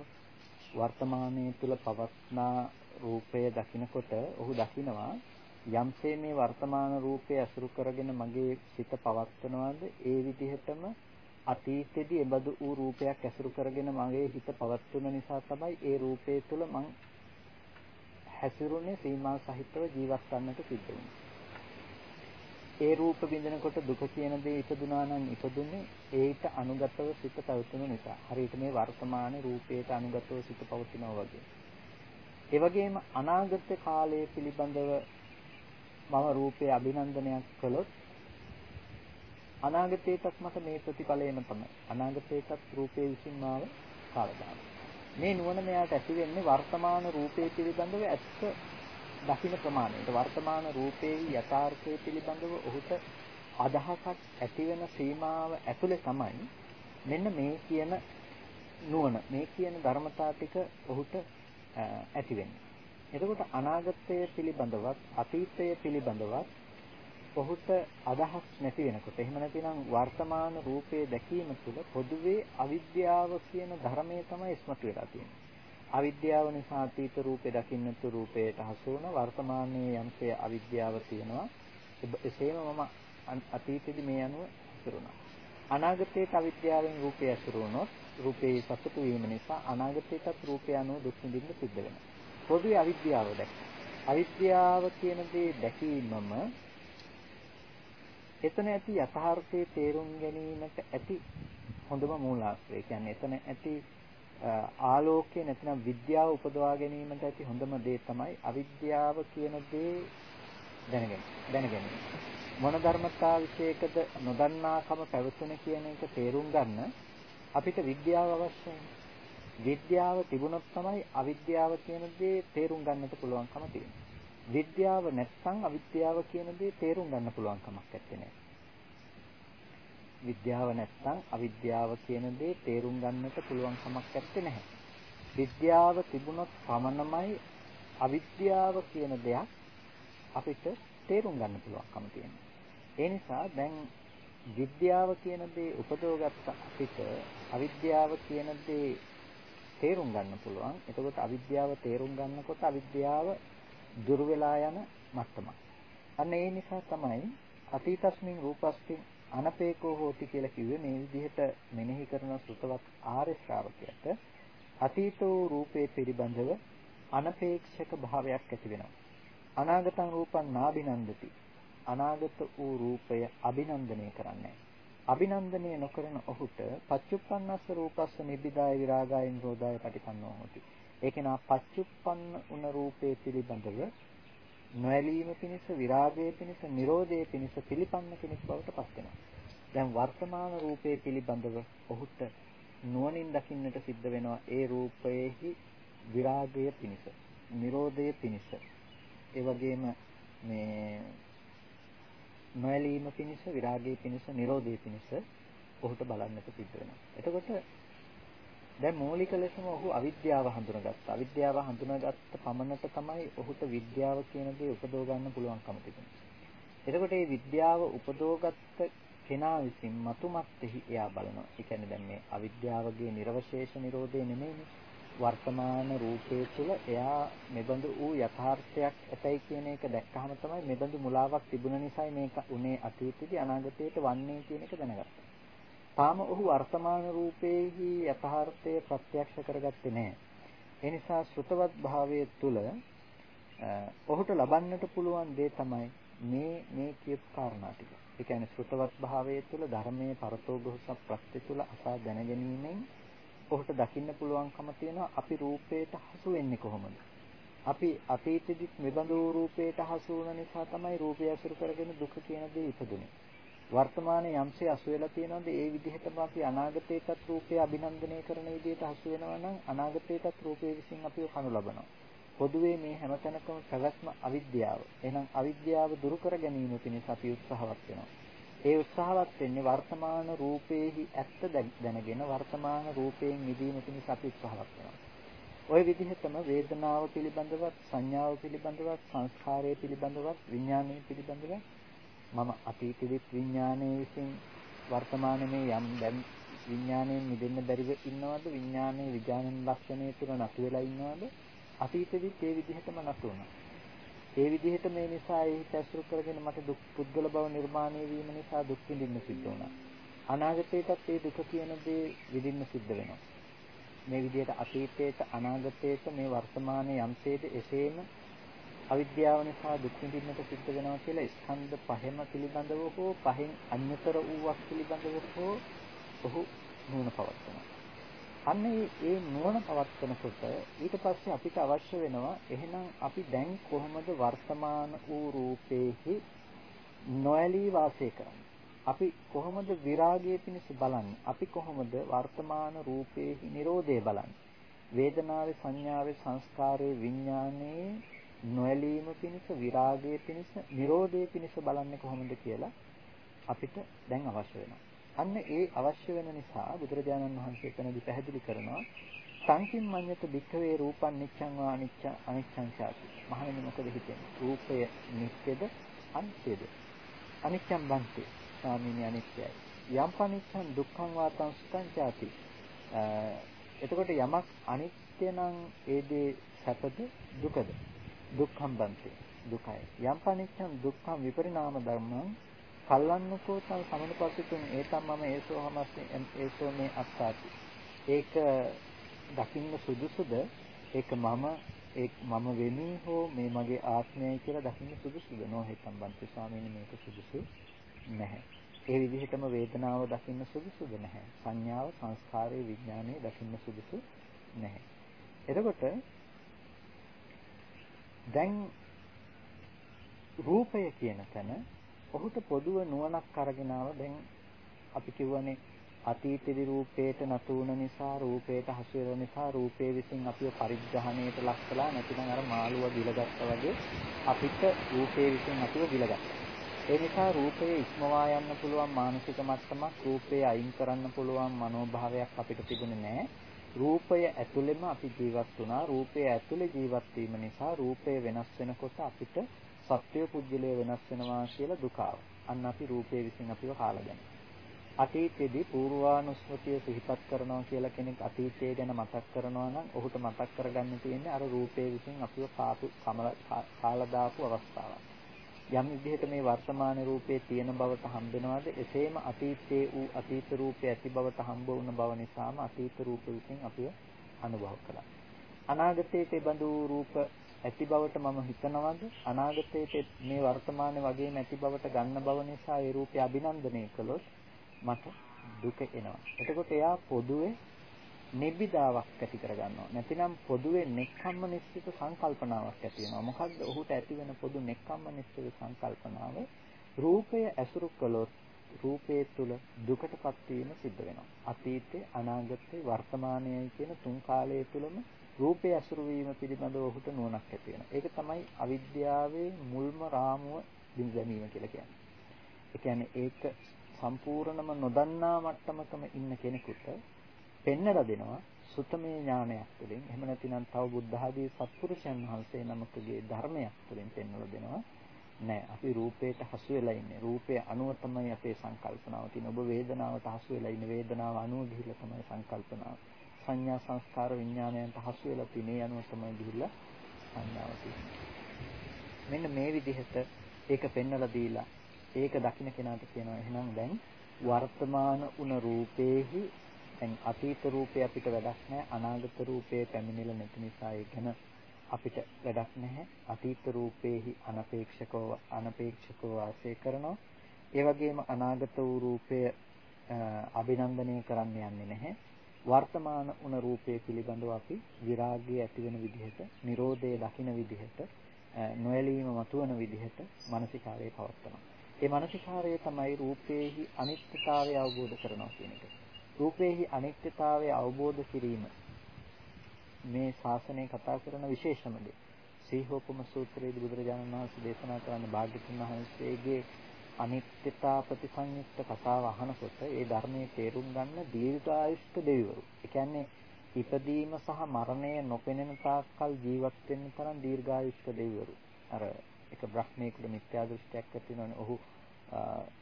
වර්තමානයේ තුල පවත්නා රූපය දකිනකොට ඔහු දකිනවා යම්සේ මේ වර්තමාන රූපය අසුරු කරගෙන මගේ සිත පවත්වනවාද ඒ විදිහටම අතීතෙදී එබඳු වූ රූපයක් ඇසුරු කරගෙන මගේ හිත පවත්වන නිසා තමයි ඒ රූපය තුළ මං හැසිරුනේ සීමා සහිතව ජීවත් වන්නට සිද්ධ වුනේ. ඒ රූප බින්දනකොට දුක කියන දේ ඉපදුනා නම් ඉපදුනේ ඒට අනුගතව සිත පැවතුණු නිසා. හරියට මේ වර්තමාන රූපයට අනුගතව සිත පවතිනවා වගේ. ඒ වගේම අනාගත කාලය පිළිබඳව මම රූපේ අභිනන්දනයක් කළොත් අනාගතේටත් මට මේ ප්‍රතිඵලයම තමයි. අනාගතේටත් රූපේ විසින් මාව කාලදාන. මේ නුවණ මෙයාට ඇති වෙන්නේ වර්තමාන රූපේ පිළිබඳව ඇත්ත දකින්න ප්‍රමාණයට. වර්තමාන රූපේ යථාර්ථය පිළිබඳව ඔහුට අදහසක් ඇති වෙන සීමාව ඇතුලේ තමයි මෙන්න මේ කියන නුවණ මේ කියන ධර්මතා ටික ඔහුට ඇති වෙන්නේ. එතකොට අනාගතය පිළිබඳවත් අතීතය පිළිබඳවත් ඔහුට අදහස් නැති වෙනකොට එහෙම නැතිනම් වර්තමාන රූපයේ දැකීම තුළ පොදුවේ අවිද්‍යාව කියන ධර්මය තමයි ඉස්මතු වෙලා තියෙන්නේ. අවිද්‍යාව නිසා අතීත රූපේ දකින්නතු රූපයට හසු වුණ වර්තමානයේ යම්සේ අවිද්‍යාව තියෙනවා. එසේම මම අතීතෙදි මේ අනුව හසුරුණා. අනාගතයේ අවිද්‍යාවෙන් රූපය හසුරු වුණොත් රූපේ සතුටු වීම නිසා අනාගතයටත් රූපය අනුව දුක් විඳින්න සිද්ධ වෙනවා. පොදුවේ අවිද්‍යාව දැක්ක. අවිද්‍යාව කියන දේ දැකීමම එතන ඇති යථාර්ථයේ තේරුම් ගැනීමට ඇති හොඳම මූලාශ්‍රය. කියන්නේ එතන ඇති ආලෝකය නැත්නම් විද්‍යාව උපදවා ගැනීමට ඇති හොඳම දේ තමයි අවිද්‍යාව කියන දේ දැනගැනීම. දැනගැනීම. මොන ධර්මතා විශේෂකද නොදන්නාකම පැවතුන කියන එක තේරුම් ගන්න අපිට විද්‍යාව අවශ්‍යයි. විද්‍යාව තිබුණොත් තමයි අවිද්‍යාව කියන දේ තේරුම් ගන්නට පුළුවන්කම තියෙන්නේ. විද්‍යාව නැත්නම් අවිද්‍යාව කියන දේ තේරුම් ගන්න පුළුවන් කමක් නැත්තේ. විද්‍යාව නැත්නම් අවිද්‍යාව කියන දේ තේරුම් ගන්නට පුළුවන් කමක් නැත්තේ නැහැ. විද්‍යාව තිබුණොත් පමණමයි අවිද්‍යාව කියන දෙයක් අපිට තේරුම් ගන්න පුළුවන්කම තියෙන්නේ. ඒ නිසා දැන් විද්‍යාව කියන දේ උපදවගත්ත අපිට අවිද්‍යාව කියන දේ තේරුම් ගන්න පුළුවන්. එතකොට අවිද්‍යාව තේරුම් ගන්නකොට අවිද්‍යාව දුර වෙලා යන මට්ටමක්. අන්න ඒ නිසා තමයි අතීතස්මින් රූපස්මින් අනපේකෝ හෝති කියලා කිව්වේ මේ විදිහට මෙනෙහි කරන සුතවත් ආර්ය ශ්‍රාවකයට අතීතෝ රූපේ පිළිබඳව අනපේක්ෂක භාවයක් ඇති වෙනවා. අනාගතං රූපං නාබිනන්දති. අනාගත වූ රූපය අභිනන්දනය කරන්නේ අභිනන්දනය නොකරන ඔහුට පච්චුප්පන්නස්ස රූපස්ස නිබ්බිදාය විරාගාය නිරෝධාය පටිපන්නෝ හොති. ඒක නා පච්චුප්පන්න උන රූපේ පිළිබඳව නොඇලීම පිණිස විරාගයේ පිණිස නිරෝධයේ පිණිස පිළිපන්න කෙනෙක් බවට පත් වෙනවා. දැන් වර්තමාන රූපේ පිළිබඳව ඔහුට නුවණින් දකින්නට සිද්ධ වෙනවා ඒ රූපයේහි විරාගය පිණිස. Nirodhaය පිණිස ඒ වගේම මේ නොඇලීම පිණිස විරාගයේ පිණිස Nirodhaය පිණිස ඔහුට බලන්නට සිද්ධ වෙනවා. එතකොට දැන් මූලික ලෙසම ඔහු අවිද්‍යාව හඳුනාගත්තා. අවිද්‍යාව හඳුනාගත්ත පමණට තමයි ඔහුට විද්‍යාව කියන දේ උපදව ගන්න පුළුවන්කම තිබුණේ. එතකොට මේ විද්‍යාව උපදවගත්ත කෙනා විසින් මතුමත්ෙහි එයා බලනවා. ඒ කියන්නේ දැන් මේ අවිද්‍යාවගේ නිර්වශේෂ නිරෝධය නෙමෙයිනේ. වර්තමාන රූපයේ තුල එයා මෙබඳු වූ යථාර්ථයක් ඇතයි කියන එක දැක්කහම තමයි මෙබඳු මුලාවක් තිබුණ නිසායි මේක උනේ අතීතයේදී අනාගතයට වන්නේ කියන එක දැනගත්තා. තාම ඔහු වර්තමාන රූපේහි යථාර්ථය ප්‍රත්‍යක්ෂ කරගත්තේ නැහැ. ඒ නිසා ශ්‍රුතවත් භාවයේ තුල ඔහුට ලබන්නට පුළුවන් දේ තමයි මේ මේ කියපු කාරණා ටික. ඒ කියන්නේ ශ්‍රුතවත් භාවයේ තුල ධර්මයේ පරතෝගොහස ප්‍රත්‍ය තුල අසා දැනගැනීමෙන් ඔහුට දකින්න පුළුවන්කම තියෙනවා අපි රූපයට හසු වෙන්නේ කොහොමද? අපි අතීතෙදිත් මෙබඳු රූපයට හසු වුණ නිසා තමයි රූපය අසුර කරගෙන දුක කියන දේ ඉපදුනේ. වර්තමානයේ යම්සේ අසු වෙලා තියෙනවද ඒ විදිහටම අපි අනාගතයටත් රූපය අභිනන්දනය කරන විදිහට හසු වෙනවා නම් අනාගතයටත් රූපය විසින් අපිව කනු ලබනවා. පොදුවේ මේ හැමතැනකම පැවැත්ම අවිද්‍යාව. එහෙනම් අවිද්‍යාව දුරු කර ගැනීම පිණිස අපි උත්සාහවත් වෙනවා. ඒ උත්සාහවත් වෙන්නේ වර්තමාන රූපේහි ඇත්ත දැනගෙන වර්තමාන රූපයෙන් මිදීම පිණිස අපි උත්සාහවත් වෙනවා. ওই විදිහටම වේදනාව පිළිබඳවත් සංඥාව පිළිබඳවත් සංස්කාරය පිළිබඳවත් විඥානය පිළිබඳවත් මම අතීතෙදිත් විඥානයේ විසින් වර්තමානයේ යම් දැන් විඥාණයෙන් මිදෙන්න බැරිව ඉන්නවද විඥානයේ විඥානන ලක්ෂණය තුළ නැතු වෙලා ඉන්නවද අතීතෙදිත් ඒ විදිහටම නැතු වුණා ඒ විදිහට මේ නිසා ඒ හිත ඇසුරු කරගෙන මට දුක් පුද්ගල බව නිර්මාණය වීම නිසා දුක් විඳින්න සිද්ධ වුණා. අනාගතයටත් ඒ දුක කියන දේ විඳින්න සිද්ධ වෙනවා. මේ විදිහට අතීතයට අනාගතයට මේ වර්තමානයේ යම්සේද එසේම අවිද්‍යාව නිසා දුක් විඳින්නට සිද්ධ වෙනවා කියලා ස්කන්ධ පහෙම පිළිබඳව හෝ පහෙන් අන්‍යතර වූවක් පිළිබඳව හෝ ඔහු නුවණ පවත්වනවා. අන්න ඒ නුවණ පවත්වනකොට ඊට පස්සේ අපිට අවශ්‍ය වෙනවා එහෙනම් අපි දැන් කොහොමද වර්තමාන වූ රූපේහි නොඇලී වාසය කරන්නේ? අපි කොහොමද විරාගයේ පිණිස බලන්නේ? අපි කොහොමද වර්තමාන රූපේහි Nirodhe බලන්නේ? වේදනාවේ සංඥාවේ සංස්කාරයේ විඥානයේ නොඇලීම පිණිස විරාගයේ පිණිස Nirodhe පිණිස බලන්නේ කොහොමද කියලා අපිට දැන් අවශ්‍ය වෙනවා අන්න ඒ අවශ්‍ය වෙන නිසා බුදුරජාණන් වහන්සේ එතනදී පැහැදිලි කරනවා සංකින් මඤ්ඤත භික්ඛවේ රූපං නිච්ඡං වා අනිච්ච අනිච්ඡං චාති. මහණෙනි මොකද හිතෙන්නේ? රූපය නිත්‍යද අනිත්‍යද? අනිච්ඡං බන්ති. ස්වාමීනි අනිත්‍යයි. යම් පනිච්ඡං දුක්ඛං වා තං සුඛං චාති. එතකොට යමක් අනිත්‍ය නම් ඒ දේ සැපද දුකද? දුක්ඛං බන්ති. දුකයි. යම් පනිච්ඡං දුක්ඛං විපරිණාම ධර්මං කල්ලන්නකෝ තම සමනුපස්සිතුන්. ඒතම් මම ඒසෝ හමස්මි ඒසෝ මේ අස්සාති. ඒක දකින්න සුදුසුද? ඒක මම ඒ මම වෙමි හෝ මේ මගේ ආත්මයයි කියලා දකින්න සුදුසුද? නොහෙතම් බන්ති ස්වාමීනි මේක සුදුසු නැහැ. ඒ විදිහටම වේදනාව දකින්න සුදුසුද නැහැ. සංඥාව සංස්කාරයේ විඥානයේ දකින්න සුදුසු නැහැ. එතකොට දැන් රූපය කියන තැන ඔහුට පොදුව නුවණක් අරගෙන දැන් අපි කියවනේ අතීතයේ රූපේට නතු වුණ නිසා රූපේට හසු වෙන නිසා රූපේ විසින් අපිව පරිග්‍රහණයට ලක් කළා නැතිනම් අර මාළුව දිලගත්තා වගේ අපිට රූපේ විසින් අපිව දිලගත්තා. ඒ නිසා රූපයේ ඉක්මවා යන්න පුළුවන් මානසික මට්ටමක් රූපේ අයින් කරන්න පුළුවන් මනෝභාවයක් අපිට තිබුණේ නැහැ. රූපය ඇතුළෙම අපි ජීවත් වුණා. රූපය ඇතුළේ ජීවත් වීම නිසා රූපය වෙනස් වෙනකොට අපිට සත්‍ය පුජ්‍යලය වෙනස් වෙනවා කියලා දුක අන්න අපි රූපේ විසින් අපිව කාලා දැන. අතීතයේදී පූර්වානුස්මෘතිය සිහිපත් කරනවා කියලා කෙනෙක් අතීතය ගැන මතක් කරනවා නම් ඔහුට මතක් කරගන්න තියෙන්නේ අර රූපේ විසින් අපිව කාපු කාලා දාපු අවස්ථාවක්. යම් විදිහට මේ වර්තමාන රූපේ තියෙන බවට හම්බෙනවාද එසේම අතීතයේ වූ අතීත රූපේ ඇති බවට හම්බ වුණ බව නිසාම අතීත රූප විසින් අපිව අනුභව කළා. අනාගතයේ තිබඳු රූප ඇති බවට මම හිතනවද අනාගතයේ මේ වර්තමානයේ වගේම ඇති බවට ගන්න බව නිසා ඒ රූපය අභිනන්දනය කළොත් මට දුක එනවා. එතකොට එයා පොදුවේ නිබ්බිදාවක් ඇති කරගන්නවා. නැතිනම් පොදුවේ නෙක්ඛම්ම නිශ්චිත සංකල්පනාවක් ඇති වෙනවා. මොකද්ද ඔහුට ඇති වෙන පොදු නෙක්ඛම්ම නිශ්චිත සංකල්පනාව? රූපය ඇසුරු කළොත් රූපයේ තුල දුකටපත් වීම සිද්ධ වෙනවා. අතීතේ, අනාගතේ, වර්තමානයේ කියන තුන් කාලයේ තුලම රූපේ අසුරු වීම පිළිබඳව ඔහුට නුවණක් ඇති වෙනවා. ඒක තමයි අවිද්‍යාවේ මුල්ම රාමුව බිඳැමීම කියලා කියන්නේ. ඒ කියන්නේ ඒක සම්පූර්ණම නොදන්නා මට්ටමකම ඉන්න කෙනෙකුට පෙන්නලා දෙනවා සුතමේ ඥානයක් තුළින්. එහෙම නැතිනම් තව බුද්ධ ආදී සත්පුරුෂයන් වහන්සේ නමකගේ ධර්මයක් තුළින් පෙන්වලා දෙනවා. නෑ අපි රූපයට හසු වෙලා ඉන්නේ. රූපය අනුව තමයි අපේ සංකල්පනාව තියෙන්නේ. ඔබ වේදනාවට හසු වෙලා ඉන්නේ. වේදනාව අනුව ගිහිල්ලා තමයි සංකල්පනාව. සංඥා සංස්කාර විඥානයන්ට හසු වෙලා තිනේ අනුව තමයි ගිහිල්ලා සංඥාව තියෙන්නේ. මෙන්න මේ විදිහට ඒක පෙන්වලා දීලා ඒක දකින්න කෙනාට කියනවා එහෙනම් දැන් වර්තමාන උන රූපේහි දැන් අතීත රූපේ අපිට වැඩක් නැහැ අනාගත රූපේ පැමිණෙලා නැති නිසා ඒ ගැන අපිට වැඩක් නැහැ අතීත රූපේහි අනපේක්ෂකව අනපේක්ෂකව වාසය කරනවා ඒ වගේම අනාගත වූ රූපය අභිනන්දනය කරන්න යන්නේ නැහැ වර්තමාන උන රූපය පිළිබඳව අපි විරාගය ඇති වෙන විදිහට, Nirodhe දකින විදිහට, නොයලීම මතුවන විදිහට මානසිකාරය පවත්වනවා. ඒ මානසිකාරය තමයි රූපේහි අනිත්‍යතාවය අවබෝධ කරනවා කියන එක. රූපේහි අනිත්‍යතාවය අවබෝධ කිරීම මේ ශාසනය කතා කරන විශේෂම දේ. සීහෝපම සූත්‍රයේදී බුදුරජාණන් වහන්සේ දේශනා කරන භාග්‍යතුන් වහන්සේගේ අනිත්‍යතා ප්‍රතිසංයුක්ත කතාව අහනකොට ඒ ධර්මයේ තේරුම් ගන්න දීර්ඝායුෂ්ක දෙවිවරු. ඒ කියන්නේ ඉපදීම සහ මරණය නොපෙනෙන තාක්කල් ජීවත් වෙන්න තරම් දීර්ඝායුෂ්ක දෙවිවරු. අර එක බ්‍රහ්මීකුට මිත්‍යා දෘෂ්ටියක් ඇති වෙනවනේ. ඔහු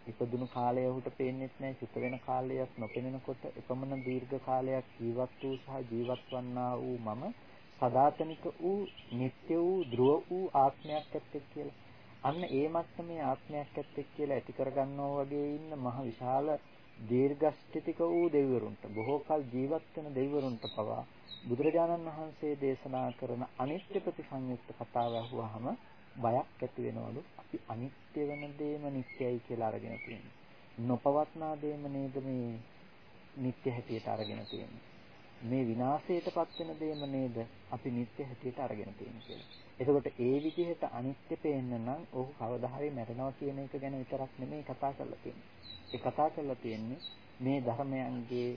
ඉපදුණු කාලය ඔහුට පේන්නේ නැහැ. චුත වෙන කාලයක් නොපෙනෙනකොට එපමණ දීර්ඝ කාලයක් ජීවත් වූ සහ ජීවත් වන්නා වූ මම සදාතනික වූ නিত্য වූ ධ්‍රුව වූ ආත්මයක් ඇත්තේ කියලා. අන්න ඒ මට්ටමේ ආත්මයක් ඇත්තෙක් කියලා ඇති කරගන්නවා වගේ ඉන්න මහ විශාල දීර්ඝස්ථිතික වූ දෙවිවරුන්ට බොහෝ කල ජීවත් වෙන දෙවිවරුන්ට පවා බුදුරජාණන් වහන්සේ දේශනා කරන අනිත්‍ය ප්‍රතිසංයුක්ත කතාව අහුවාම බයක් ඇති වෙනවලු. අපි අනිත්‍ය වෙන දේම නිට්ටයයි කියලා අරගෙන තියෙනවා නොපවත්නා දේම නේද මේ නිට්ටය හැටියට අරගෙන තියෙන්නේ. මේ විනාශයටපත් වෙන දේම නේද අපි නිට්ටය හැටියට අරගෙන තියෙන්නේ කියලා. එතකොට ඒ විදිහට අනිත්‍ය පේන්න නම් ඔහු කවදා හරි මැරෙනවා කියන එක ගැන විතරක් නෙමෙයි කතා කරලා තියෙන්නේ. ඒ කතා කරලා තියෙන්නේ මේ ධර්මයන්ගේ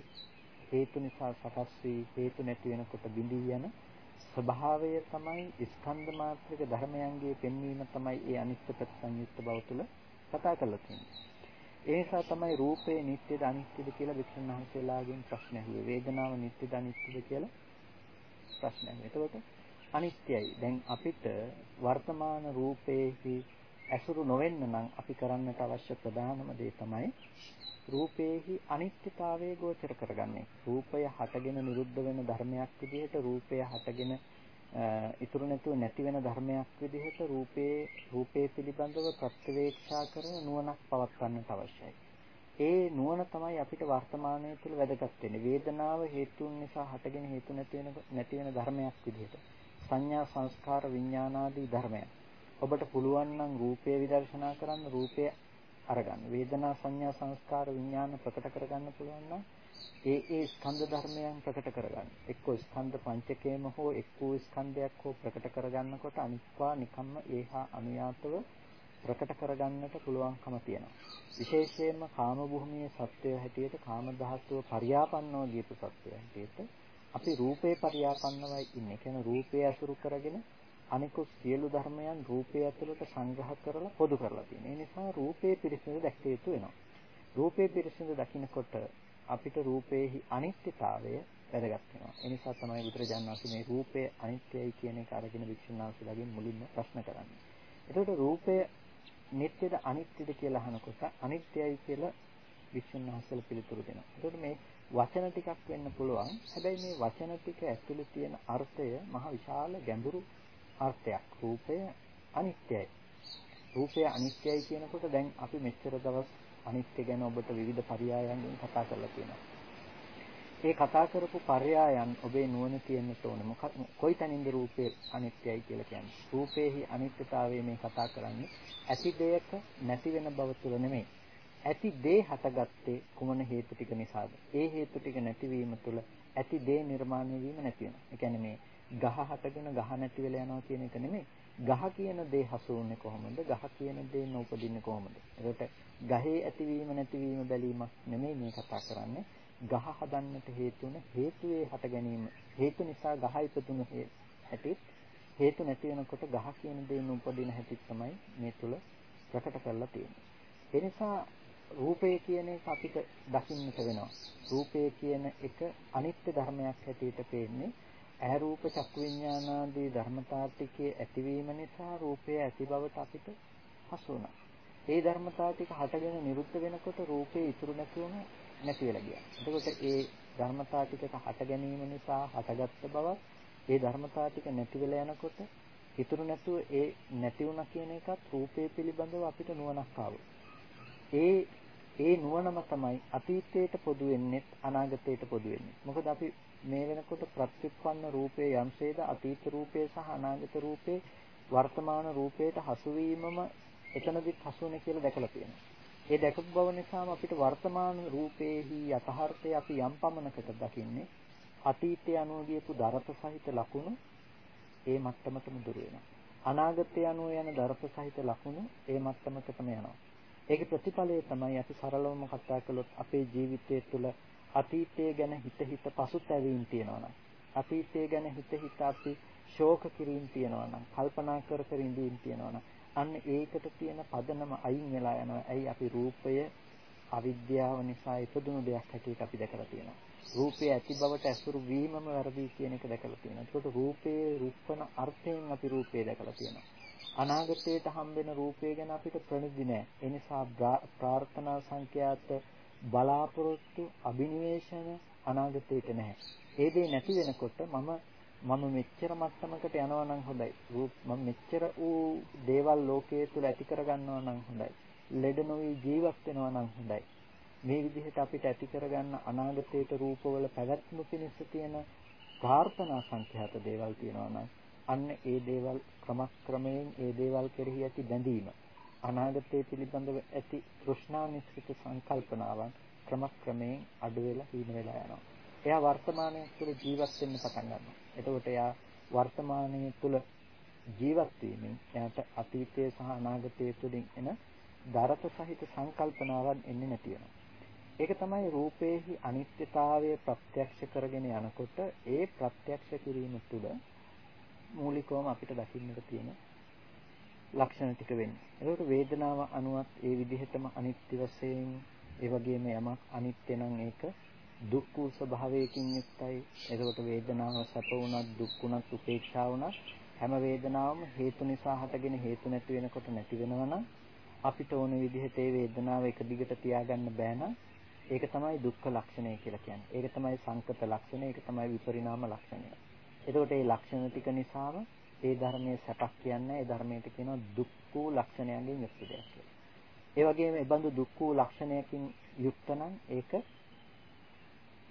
හේතු නිසා සකස් වී හේතු නැති වෙනකොට බිඳී යන ස්වභාවය තමයි ස්කන්ධ මාත්‍රික ධර්මයන්ගේ පෙන්වීම තමයි ඒ අනිත්‍ය ප්‍රතිසංයුක්ත බව තුළ කතා කරලා තියෙන්නේ. ඒ නිසා තමයි රූපේ නිට්ටයද අනිත්‍යද කියලා වික්ෂණ මහන්සියලාගෙන් ප්‍රශ්න ඇහුවේ. වේදනාව නිට්ටයද අනිත්‍යද කියලා ප්‍රශ්න ඇහුවේ. එතකොට අනිත්‍යයි. දැන් අපිට වර්තමාන රූපේහි ඇසුරු නොවෙන්න නම් අපි කරන්නට අවශ්‍ය ප්‍රධානම දේ තමයි රූපේහි අනිත්‍යතාවය ගෝචර කරගන්නේ. රූපය හටගෙන නිරුද්ධ වෙන ධර්මයක් විදිහට රූපය හටගෙන ඉතුරු නැතුව නැති වෙන ධර්මයක් විදිහට රූපේ රූපේ පිළිබඳව ප්‍රත්‍යවේක්ෂා කරන නුවණක් පවත්වන්නට අවශ්‍යයි. ඒ නුවණ තමයි අපිට වර්තමානයේ තුල වැදගත් වෙන්නේ. වේදනාව හේතුන් නිසා හටගෙන හේතු නැති වෙන නැති වෙන ධර්මයක් විදිහට. සංඥා සංස්කාර විඥානාදී ධර්මයන්. ඔබට පුළුවන් නම් රූපය විදර්ශනා කරන්න රූපය අරගන්න. වේදනා සංඥා සංස්කාර විඥාන ප්‍රකට කරගන්න පුළුවන් නම් ඒ ඒ ස්කන්ධ ධර්මයන් ප්‍රකට කරගන්න. එක්කෝ ස්කන්ධ පංචකයම හෝ එක්කෝ ස්කන්ධයක් හෝ ප්‍රකට කරගන්නකොට අනිත්වා නිකම්ම ඒහා අනුයාතව ප්‍රකට කරගන්නට පුළුවන්කම තියෙනවා. විශේෂයෙන්ම කාම භූමියේ සත්වය හැටියට කාම ධාතුව පරියාපන්නව ගියපු සත්වය හැටියට අපි රූපේ පරියාපන්නවයි ඉන්නේ. කියන රූපය අසුරු කරගෙන අනිකුත් සියලු ධර්මයන් රූපය ඇතුළත සංග්‍රහ කරලා පොදු කරලා තියෙනවා. ඒ නිසා රූපේ පිරිසිදු දැක්ක යුතු වෙනවා. රූපේ පිරිසිදු දකින්නකොට අපිට රූපේහි අනිත්‍යතාවය වැදගත් වෙනවා. ඒ නිසා තමයි බුදුරජාණන් වහන්සේ මේ රූපය අනිත්‍යයි කියන එක අරගෙන වික්ෂුණාංශලාගෙන් මුලින්ම ප්‍රශ්න කරන්නේ. එතකොට රූපය නිට්ටයද අනිත්‍යද කියලා අහනකොට අනිත්‍යයි කියලා වික්ෂුණාංශල පිළිතුරු දෙනවා. එතකොට මේ වචන ටිකක් වෙන්න පුළුවන්. හැබැයි මේ වචන ටික ඇතුළේ තියෙන අර්ථය මහ විශාල ගැඹුරු අර්ථයක්. රූපය අනිත්‍යයි. රූපය අනිත්‍යයි කියනකොට දැන් අපි මෙච්චර දවස් අනිත්‍ය ගැන ඔබට විවිධ පරයයන්ගෙන් කතා කරලා තියෙනවා. ඒ කතා කරපු පරයයන් ඔබේ නුවණ තියෙන්නට ඕනේ. මොකක් කොයි තැනින්ද රූපේ අනිත්‍යයි කියලා කියන්නේ. රූපේහි අනිත්‍යතාවය මේ කතා කරන්නේ ඇති දෙයක නැති වෙන බව තුළ නෙමෙයි. ඇති දේ හටගත්තේ කුමන හේතු ටික නිසාද? ඒ හේතු ටික නැතිවීම තුළ ඇති දේ නිර්මාණය වීම නැති වෙනවා. ඒ කියන්නේ මේ ගහ හටගෙන ගහ නැති වෙලා යනවා කියන එක නෙමෙයි. ගහ කියන දේ හසු වුනේ කොහොමද? ගහ කියන දේ නොඋපදින්නේ කොහොමද? ඒකට ගහේ ඇතිවීම නැතිවීම බැලීමක් නෙමෙයි මේ කතා කරන්නේ. ගහ හදන්නට හේතු වෙන හේතුවේ හට ගැනීම හේතු නිසා ගහ ඉපදුණු හැටි හේතු නැති වෙනකොට ගහ කියන දේන උපදින හැටි තමයි මේ තුල ප්‍රකට කරලා තියෙන්නේ. ඒ නිසා රූපය කියන එක අපිට දකින්නට වෙනවා. රූපය කියන එක අනිත්‍ය ධර්මයක් හැටියට පේන්නේ. ඇහැ රූප චක්කු විඥානාදී ධර්මතා ටිකේ ඇතිවීම නිසා රූපය ඇති බවට අපිට හසු වුණා. ඒ ධර්මතා ටික හටගෙන නිරුද්ධ වෙනකොට රූපේ ඉතුරු නැති වුණ නැති වෙලා ගියා. එතකොට ඒ ධර්මතා ටිකක හට ගැනීම නිසා හටගත්ත බවක් ඒ ධර්මතා ටික නැති වෙලා යනකොට ඉතුරු නැතුව ඒ නැති වුණා කියන එකත් රූපේ පිළිබඳව අපිට නුවණක් ආවා. ඒ ඒ නුවණම තමයි අතීතයට පොදු වෙන්නේ අනාගතයට පොදු වෙන්නේ. මොකද අපි මේ වෙනකොට ප්‍රත්‍යක්ෂවන්න රූපේ යම්සේද අතීත රූපේ සහ අනාගත රූපේ වර්තමාන රූපයට හසු වීමම එතනදිත් හසු වෙන කියලා දැකලා තියෙනවා. ඒ දැකපු බව නිසාම අපිට වර්තමාන රූපේහි යථාර්ථය අපි යම් පමණකට දකින්නේ අතීතයේ අනුව ගියපු දරත සහිත ලකුණු ඒ මට්ටමටම දුර වෙනවා. අනාගතය අනුව යන දරත සහිත ලකුණු ඒ මට්ටමකටම යනවා. ඒකේ ප්‍රතිඵලය තමයි අපි සරලවම කතා කළොත් අපේ ජීවිතය තුළ අතීතය ගැන හිත හිත පසුතැවීම් තියනවා නම් අතීතය ගැන හිත හිත අපි ශෝක කිරීම තියනවා නම් කල්පනා කර කර ඉඳීම් තියනවා නම් අන්න ඒකට තියෙන පදනම අයින් වෙලා යනවා. ඇයි අපි රූපය අවිද්‍යාව නිසා ඉපදුණු දෙයක් හැටියට අපි දැකලා තියෙනවා. රූපය ඇති බවට ඇසුරු වීමම වැරදි කියන එක දැකලා තියෙනවා. ඒකට රූපයේ රූපන අර්ථයෙන් අපි රූපය දැකලා තියෙනවා. අනාගතයට හම්බෙන රූපය ගැන අපිට ප්‍රණිදි නෑ. ඒ නිසා ප්‍රාර්ථනා සංඛ්‍යාත බලාපොරොත්තු අභිනිවේෂණ අනාගතයට නැහැ. ඒ දේ නැති වෙනකොට මම මම මෙච්චර මට්ටමකට යනවා නම් හොඳයි. මම මෙච්චර ඌ දේවල් ලෝකයේ තුල ඇති කරගන්නවා නම් හොඳයි. ලෙඩ නොවි ජීවත් වෙනවා නම් හොඳයි. මේ විදිහට අපිට ඇති කරගන්න අනාගතයට රූපවල පැවැත්ම පිණිස තියෙන ප්‍රාර්ථනා සංඛ්‍යාත දේවල් තියෙනවා නම් අන්න ඒ දේවල් ක්‍රමක්‍රමයෙන් ඒ දේවල් කෙරෙහි ඇති බැඳීම අනාගතය පිළිබඳව ඇති තෘෂ්ණා මිශ්‍රිත සංකල්පනාවන් ක්‍රමක්‍රමයෙන් අඩු වෙලා හීන වෙලා යනවා. එයා වර්තමානයේ තුල ජීවත් වෙන්න පටන් ගන්නවා. එතකොට එයා වර්තමානයේ තුල ජීවත් වීමෙන් එයාට අතීතයේ සහ අනාගතයේ තුලින් එන දරත සහිත සංකල්පනාවන් එන්නේ නැති වෙනවා. ඒක තමයි රූපේහි අනිත්‍යතාවය ප්‍රත්‍යක්ෂ කරගෙන යනකොට ඒ ප්‍රත්‍යක්ෂ කිරීම තුළ මූලිකවම අපිට දකින්නට තියෙන ලක්ෂණ ටික වෙන්නේ. ඒකට වේදනාව අනුවත් ඒ විදිහටම අනිත්‍ය වශයෙන් ඒ වගේම යමක් අනිත්‍ය නම් ඒක දුක් වූ ස්වභාවයකින් යුක්තයි. එතකොට වේදනාව සැප වුණත් දුක් වුණත් උපේක්ෂා වුණත් හැම වේදනාවම හේතු නිසා හටගෙන හේතු නැති වෙනකොට නැති වෙනවා අපිට ඕන විදිහට ඒ වේදනාව එක දිගට තියාගන්න බෑ නම් ඒක තමයි දුක්ඛ ලක්ෂණය කියලා කියන්නේ. ඒක තමයි සංකත ලක්ෂණය, ඒක තමයි විපරිණාම ලක්ෂණය. එතකොට මේ ලක්ෂණ ටික නිසාම ඒ ධර්මයේ සැපක් කියන්නේ ඒ ධර්මයට කියනවා දුක් වූ ලක්ෂණයන්ගෙන් යුක්ත දෙයක් කියලා. ඒ වගේම මේ බඳු දුක් වූ ලක්ෂණයකින් යුක්ත නම් ඒක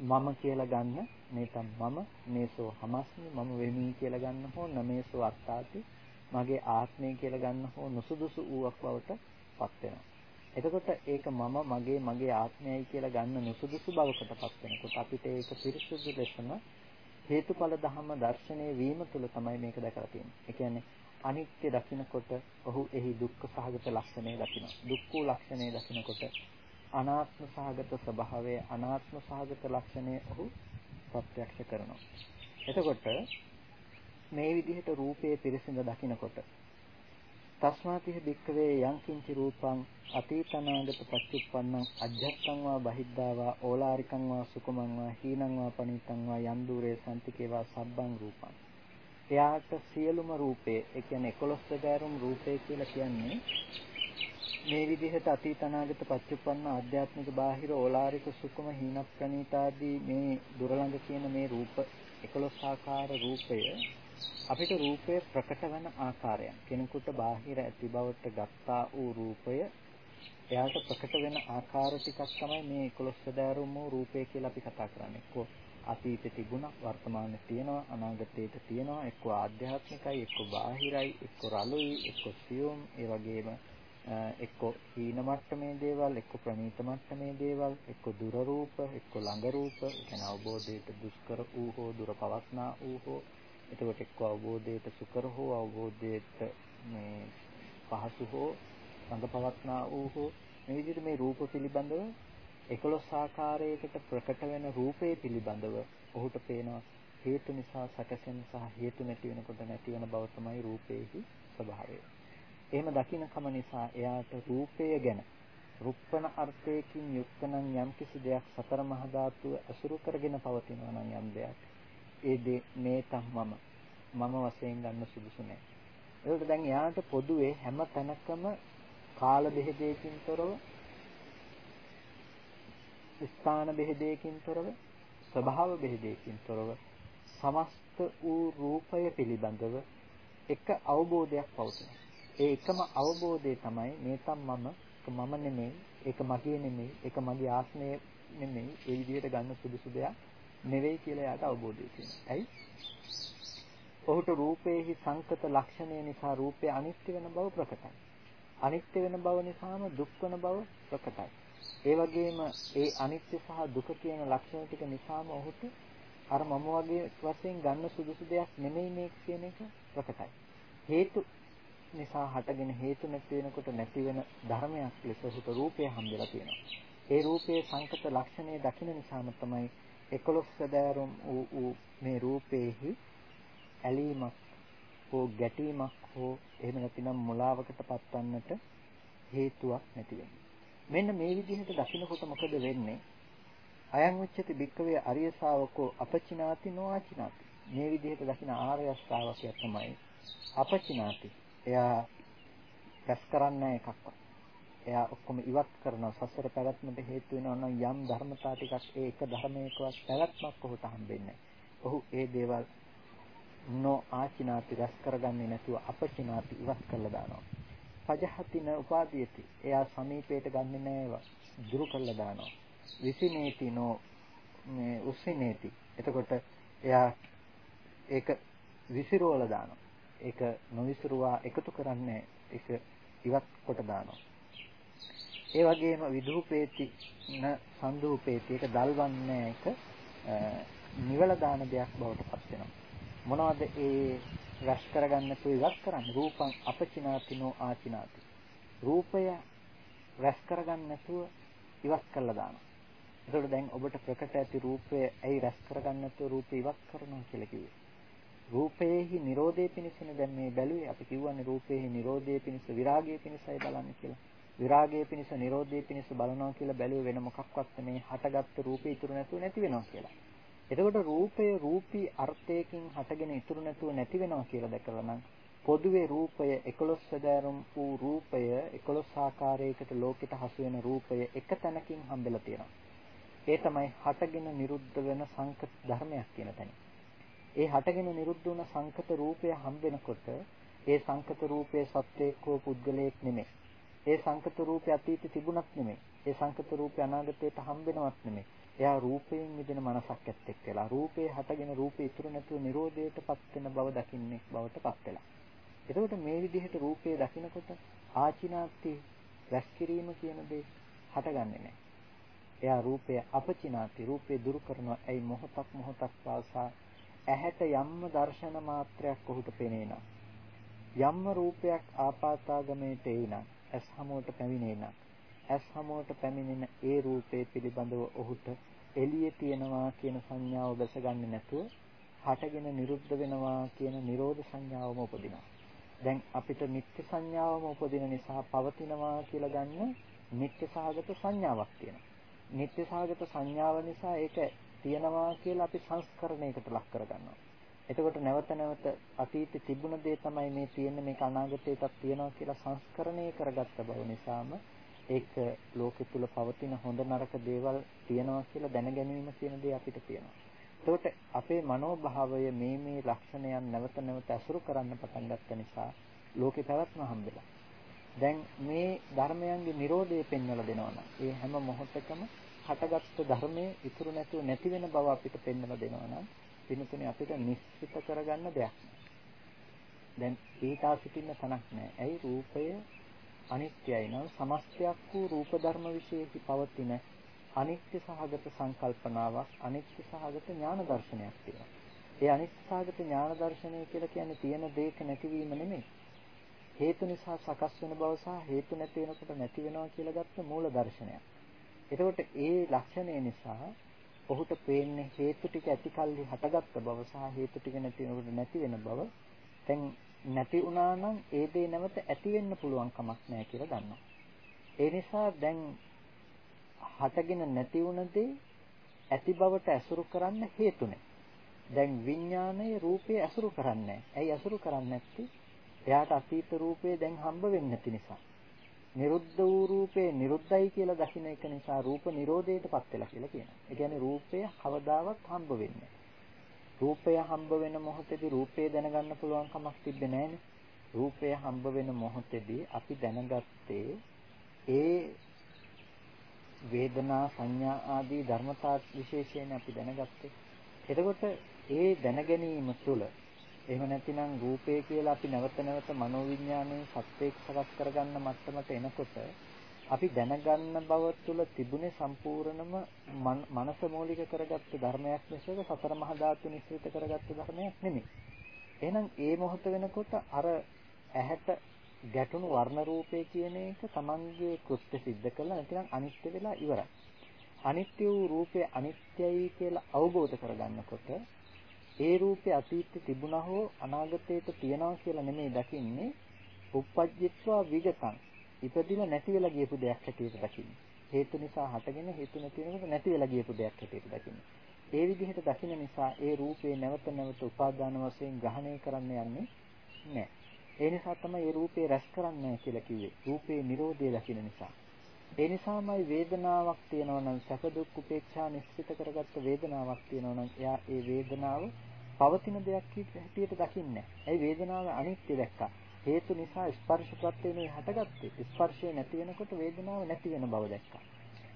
මම කියලා ගන්න මේතම් මම මේසෝ හමස්මි මම වෙමි කියලා ගන්න හෝ නමේසෝ අත්තාති මගේ ආත්මය කියලා ගන්න හෝ නුසුදුසු වූවක් බවට පත් වෙනවා. එතකොට ඒක මම මගේ මගේ ආත්මයයි කියලා ගන්න නුසුදුසු බවකට පත් වෙනකොට අපිට ඒක පිරිසුදු ලෙසම හේතුඵල ධර්ම දර්ශනය වීම තුළ තමයි මේක දැකලා තියෙන්නේ. ඒ කියන්නේ අනිත්‍ය දකිනකොට ඔහු එහි දුක්ඛ සහගත ලක්ෂණය දකිනවා. දුක්ඛ ලක්ෂණය දකිනකොට අනාත්ම සහගත ස්වභාවය අනාත්ම සහගත ලක්ෂණය ඔහු ප්‍රත්‍යක්ෂ කරනවා. එතකොට මේ විදිහට රූපයේ පිරිසිඳ දකිනකොට තස්මාතිහ භික්කවේ යං කිංචි රූපං අතීතනාගත පච්චුප්පන්නං අජ්ජත්තං වා බහිද්ධා වා ඕලාරිකං වා සුකුමං වා හීනං වා පනිතං වා යම් দূරේ සම්තිකේ වා සබ්බං රූපං. එයාට සියලුම රූපේ ඒ කියන්නේ 11 දෑරුම් රූපේ කියලා කියන්නේ මේ විදිහට අතීත අනාගත පච්චුප්පන්න ආධ්‍යාත්මික බාහිර ඕලාරික සුකුම හීන ප්‍රණීතාදී මේ දුරළඟ කියන මේ රූප 11 ආකාර රූපය අපිට රූපය ප්‍රකට වෙන ආකාරයන් කෙනෙකුට බාහිර ඇති බවට ගත්තා වූ රූපය එයාට ප්‍රකට වෙන ආකාර ටිකක් තමයි මේ 11 දෑරුම් වූ රූපය කියලා අපි කතා කරන්නේ. කො අතීතේ තිබුණා වර්තමානයේ තියෙනවා අනාගතයේ තියෙනවා එක්ක ආධ්‍යාත්මිකයි එක්ක බාහිරයි එක්ක රළුයි එක්ක සියුම් ඒ වගේම එක්ක හීන මට්ටමේ දේවල්, එක්ක ප්‍රණීත මට්ටමේ දේවල්, එක්ක දුර රූප, එක්ක ළඟ රූප, ඒ කියන්නේ අවබෝධයට දුෂ්කර වූ හෝ දුර පවස්නා වූ හෝ එතකොට එක්ක අවබෝධයට සුකර හෝ අවබෝධයට මේ පහසු හෝ ළඟ පවස්නා වූ හෝ මේ විදිහට මේ රූප පිළිබඳව 11 ආකාරයකට ප්‍රකට වෙන රූපේ පිළිබඳව ඔහුට පේනවා හේතු නිසා සැකසෙන සහ හේතු නැති වෙනකොට නැති වෙන බව තමයි රූපේහි ස්වභාවය. එහෙම දකින්නකම නිසා එයාට රූපය ගැන රුප්පණ අර්ථයකින් යුක්ත නම් යම්කිසි දෙයක් සතර මහා ධාතුව අසුරු කරගෙන පවතිනවා නම් යම් දෙයක් ඒ දේ මේ තම්මම මම වශයෙන් ගන්න සුදුසු නැහැ. ඒකට දැන් එයාට පොදුවේ හැම තැනකම කාල බෙහෙදයකින් තොරව ස්ථාන බෙහෙදයකින් තොරව ස්වභාව බෙහෙදයකින් තොරව සමස්ත වූ රූපය පිළිබඳව එක අවබෝධයක් පවතිනවා. ඒ එකම අවබෝධය තමයි මේ මම මම නෙමෙයි, ඒක මගේ නෙමෙයි, ඒක මගේ ආත්මය නෙමෙයි, ඒ විදිහට ගන්න සුදුසු දෙයක් නෙවෙයි කියලා යාට අවබෝධය තියෙනවා. ඇයි? ඔහුට රූපේහි සංකත ලක්ෂණය නිසා රූපය අනිත්‍ය වෙන බව ප්‍රකටයි. අනිත්‍ය වෙන බව නිසාම දුක් වෙන බව ප්‍රකටයි. ඒ වගේම ඒ අනිත්‍ය සහ දුක කියන ලක්ෂණ ටික නිසාම ඔහුට අර මම වගේ වශයෙන් ගන්න සුදුසු දෙයක් නෙමෙයි මේ කියන එක ප්‍රකටයි. හේතු නිසා හටගෙන හේතු නැති වෙනකොට නැති වෙන ධර්මයක් ලෙස සුත රූපය හම්බෙලා තියෙනවා. ඒ රූපයේ සංකත ලක්ෂණය දකින නිසාම තමයි 11 සදාරුම් වූ මේ රූපේහි ඇලීමක් හෝ ගැටීමක් හෝ එහෙම නැතිනම් මුලාවකට පත්වන්නට හේතුවක් නැති වෙන්නේ. මෙන්න මේ විදිහට දකිනකොට මොකද වෙන්නේ? අයං උච්චති භික්කවේ අරිය ශාවකෝ අපචිනාති නොආචිනාති. මේ විදිහට දකින ආර්ය ශ්‍රාවකයා තමයි අපචිනාති. එයා රැස් කරන්නේ එකක්වත්. එයා ඔක්කොම ඉවත් කරනවා සසර පැවැත්මට හේතු වෙනවා නම් යම් ධර්මතා ටිකක් ඒ එක ධර්මයකවත් පැවැත්මක් ඔහුට හම්බෙන්නේ ඔහු ඒ දේවල් නො ආචිනාති රැස් කරගන්නේ නැතුව අපචිනාති ඉවත් කරලා දානවා. පජහතින උපාදීයති. එයා සමීපයට ගන්නෙ නෑවා. දුරු කරලා දානවා. විසිනේති නෝ මේ උසිනේති. එතකොට එයා ඒක විසිරවල දානවා. ඒක නොවිසුරුවා එකතු කරන්නේ ඒක ඉවත් කොට දානවා. ඒ වගේම විදූපේති න සන්දූපේති ඒක දල්වන්නේ එක නිවල දාන දෙයක් බවට පත් වෙනවා. මොනවද ඒ රැස් කරගන්න තු ඉවත් කරන්නේ? රූපං අපචිනාතිනෝ ආචිනාති. රූපය රැස් කරගන්න නැතුව ඉවත් කළා දානවා. ඒකට දැන් ඔබට ප්‍රකට ඇති රූපය ඇයි රැස් කරගන්න නැතුව රූපය ඉවත් කරනවා කියලා කිව්වේ? රූපයේහි Nirodhe පිණිසනේ දැන් මේ බැලුවේ අපි කියවන්නේ රූපයේහි Nirodhe පිණිස විරාගයේ පිණිසයි බලන්නේ කියලා. විරාගයේ පිණිස Nirodhe පිණිස බලනවා කියලා බැලුවේ වෙන මොකක්වත් මේ හටගත්තු රූපේ ඉතුරු නැතුව නැති වෙනවා කියලා. එතකොට රූපය රූපී අර්ථයකින් හටගෙන ඉතුරු නැතුව නැති වෙනවා කියලා දැකලා නම් පොදුවේ රූපය 11 සදාරුම් වූ රූපය 11 ආකාරයකට ලෝකෙට හසු වෙන රූපය එක තැනකින් හම්බෙලා තියෙනවා. ඒ තමයි හටගෙන නිරුද්ධ වෙන සංකත ධර්මයක් කියන තැන. ඒ හටගෙන නිරුද්ධ වුණ සංකත රූපය හම්බෙනකොට ඒ සංකත රූපයේ සත්‍යයක් හෝ පුද්ගලයෙක් නෙමෙයි. ඒ සංකත රූපය අතීතේ තිබුණත් නෙමෙයි. ඒ සංකත රූපය අනාගතයට හම්බෙනවත් නෙමෙයි. එයා රූපයෙන් මිදෙන මනසක් ඇත්තෙක් වෙලා රූපේ හටගෙන රූපේ ඉතුරු නැතුව නිරෝධයටපත් වෙන බව දකින්නේ බවටපත් වෙලා. එතකොට මේ විදිහට රූපේ දකිනකොට ආචිනාති රැස් කිරීම කියන දේ හටගන්නේ නැහැ. එයා රූපය අපචිනාති රූපේ දුරු කරනවා. ඇයි මොහොතක් මොහොතක් පාසා ඇහැට යම්ම දර්ශන මාත්‍රයක් ඔහුට පෙනේනම් යම්ම රූපයක් ආපාතාගමේට එයිනම් ඇස් හමුවට පැමිණේනම් ඇස් හමුවට පැමිණෙන ඒ රූපේ පිළිබඳව ඔහුට එළියේ තියනවා කියන සංඥාව දැසගන්නේ නැතුව හටගෙන නිරුද්ධ වෙනවා කියන නිරෝධ සංඥාවම උපදිනවා. දැන් අපිට නිත්‍ය සංඥාවම උපදින නිසා පවතිනවා කියලා ගන්න නිත්‍ය සහගත සංඥාවක් තියෙනවා. නිත්‍ය සහගත සංඥාව නිසා ඒක තියෙනවා කියලා අපි සංස්කරණයකට ලක් කරගන්නවා. එතකොට නැවත නැවත අතීතේ තිබුණ දේ තමයි මේ තියෙන්නේ මේක අනාගතයටත් තියෙනවා කියලා සංස්කරණය කරගත්ත බව නිසාම ඒක ලෝකෙ තුල පවතින හොඳ නරක දේවල් තියෙනවා කියලා දැනගැනීම කියන දේ අපිට තියෙනවා. එතකොට අපේ මනෝභාවය මේ මේ ලක්ෂණයන් නැවත නැවත අසුරු කරන්න පටන් ගත්ත නිසා ලෝකේ පැවැත්ම හම්බෙලා. දැන් මේ ධර්මයන්ගේ Nirodhe පෙන්වලා දෙනවනම් ඒ හැම මොහොතකම හටගත්තු ධර්මයේ ඉතුරු නැතුව නැති වෙන බව අපිට පෙන්වලා දෙනවා නම් පින්තුනේ අපිට නිශ්චිත කරගන්න දෙයක් දැන් ඊටා සිටින්න තනක් නැහැ. ඇයි රූපය අනිත්‍යයි නම් සමස්තයක් වූ රූප ධර්ම විශේෂයි පවතින අනිත්‍ය සහගත සංකල්පනාවක් අනිත්‍ය සහගත ඥාන දර්ශනයක් තියෙනවා. ඒ අනිත්‍ය සහගත ඥාන දර්ශනය කියලා කියන්නේ තියෙන දෙයක නැතිවීම නෙමෙයි. හේතු නිසා සකස් වෙන බව සහ හේතු නැති වෙනකොට නැති වෙනවා කියලා ගත්ත මූල දර්ශනයක්. එතකොට ඒ ලක්ෂණය නිසා ඔහුට පේන්නේ හේතු ටික ඇති කල්හි හටගත්ත බව සහ හේතු ටික නැති වෙනකොට නැති වෙන බව. දැන් නැති වුණා නම් ඒ දේ නැවත ඇති වෙන්න පුළුවන් කමක් නැහැ කියලා දන්නවා. ඒ නිසා දැන් හටගෙන නැති වුණ දේ ඇති බවට ඇසුරු කරන්න හේතු දැන් විඥානයේ රූපේ ඇසුරු කරන්නේ ඇයි ඇසුරු කරන්නේ නැත්තේ? එයාට අතීත රූපේ දැන් හම්බ වෙන්නේ නැති නිසා. නිරුද්ධ වූ රූපේ නිරුද්ධයි කියලා දකින්න එක නිසා රූප නිරෝධයටපත් වෙලා කියලා කියනවා. ඒ කියන්නේ රූපය කවදාවත් හම්බ වෙන්නේ රූපය හම්බ වෙන මොහොතේදී රූපය දැනගන්න පුළුවන් කමක් තිබ්බේ නැහැනේ. රූපය හම්බ වෙන මොහොතේදී අපි දැනගත්තේ ඒ වේදනා සංඥා ආදී ධර්මතා විශේෂයෙන් අපි දැනගත්තේ. එතකොට ඒ දැනගැනීම තුළ එහෙම නැතිනම් රූපය කියලා අපි නැවත නැවත මනෝවිඤ්ඤාණයෙන් සත්‍යයක් සකස් කරගන්න මට්ටමට එනකොට අපි දැනගන්න බව තුළ තිබුණේ සම්පූර්ණම මනස මූලික කරගත්ත ධර්මයක් මිසක සතර මහා ධාතු නිශ්චිත කරගත්ත ධර්මයක් නෙමෙයි. එහෙනම් ඒ මොහොත වෙනකොට අර ඇහැට ගැටුණු වර්ණ රූපය කියන එක තමන්ගේ කෘත්‍ය સિદ્ધ කළා නැතිනම් අනිත්‍ය වෙලා ඉවරයි. අනිත්‍ය වූ රූපය අනිත්‍යයි කියලා අවබෝධ කරගන්නකොට ඒ රූපේ අතීතේ තිබුණා හෝ අනාගතයට තියනවා කියලා නෙමෙයි දකින්නේ. උප්පජ්ජිත්වා විගතං. ඉපදිලා නැති වෙලා ගියපු දෙයක් හැටියට දකින්නේ. හේතු නිසා හටගෙන හේතු නැති වෙනකොට නැති වෙලා ගියපු දෙයක් හැටියට දකින්නේ. ඒ විදිහට දකින්න නිසා ඒ රූපේ නැවත නැවත උපාදාන වශයෙන් ග්‍රහණය කරන්න යන්නේ නැහැ. ඒ නිසා තමයි ඒ රූපේ රැස් කරන්නේ කියලා කිව්වේ. රූපේ Nirodhe දකින්න නිසා. ඒ නිසාමයි වේදනාවක් තියෙනවා නම් සැප දුක් උපේක්ෂා නිශ්චිත කරගත්ත වේදනාවක් තියෙනවා නම් එයා ඒ වේදනාව පවතින දෙයක් හැටියට දකින්නේ ඇයි වේදනාව අනිත්‍ය දැක්කා. හේතු නිසා ස්පර්ශ ප්‍රත්‍යනේ හටගත්තේ. ස්පර්ශය නැති වෙනකොට වේදනාව නැති වෙන බව දැක්කා.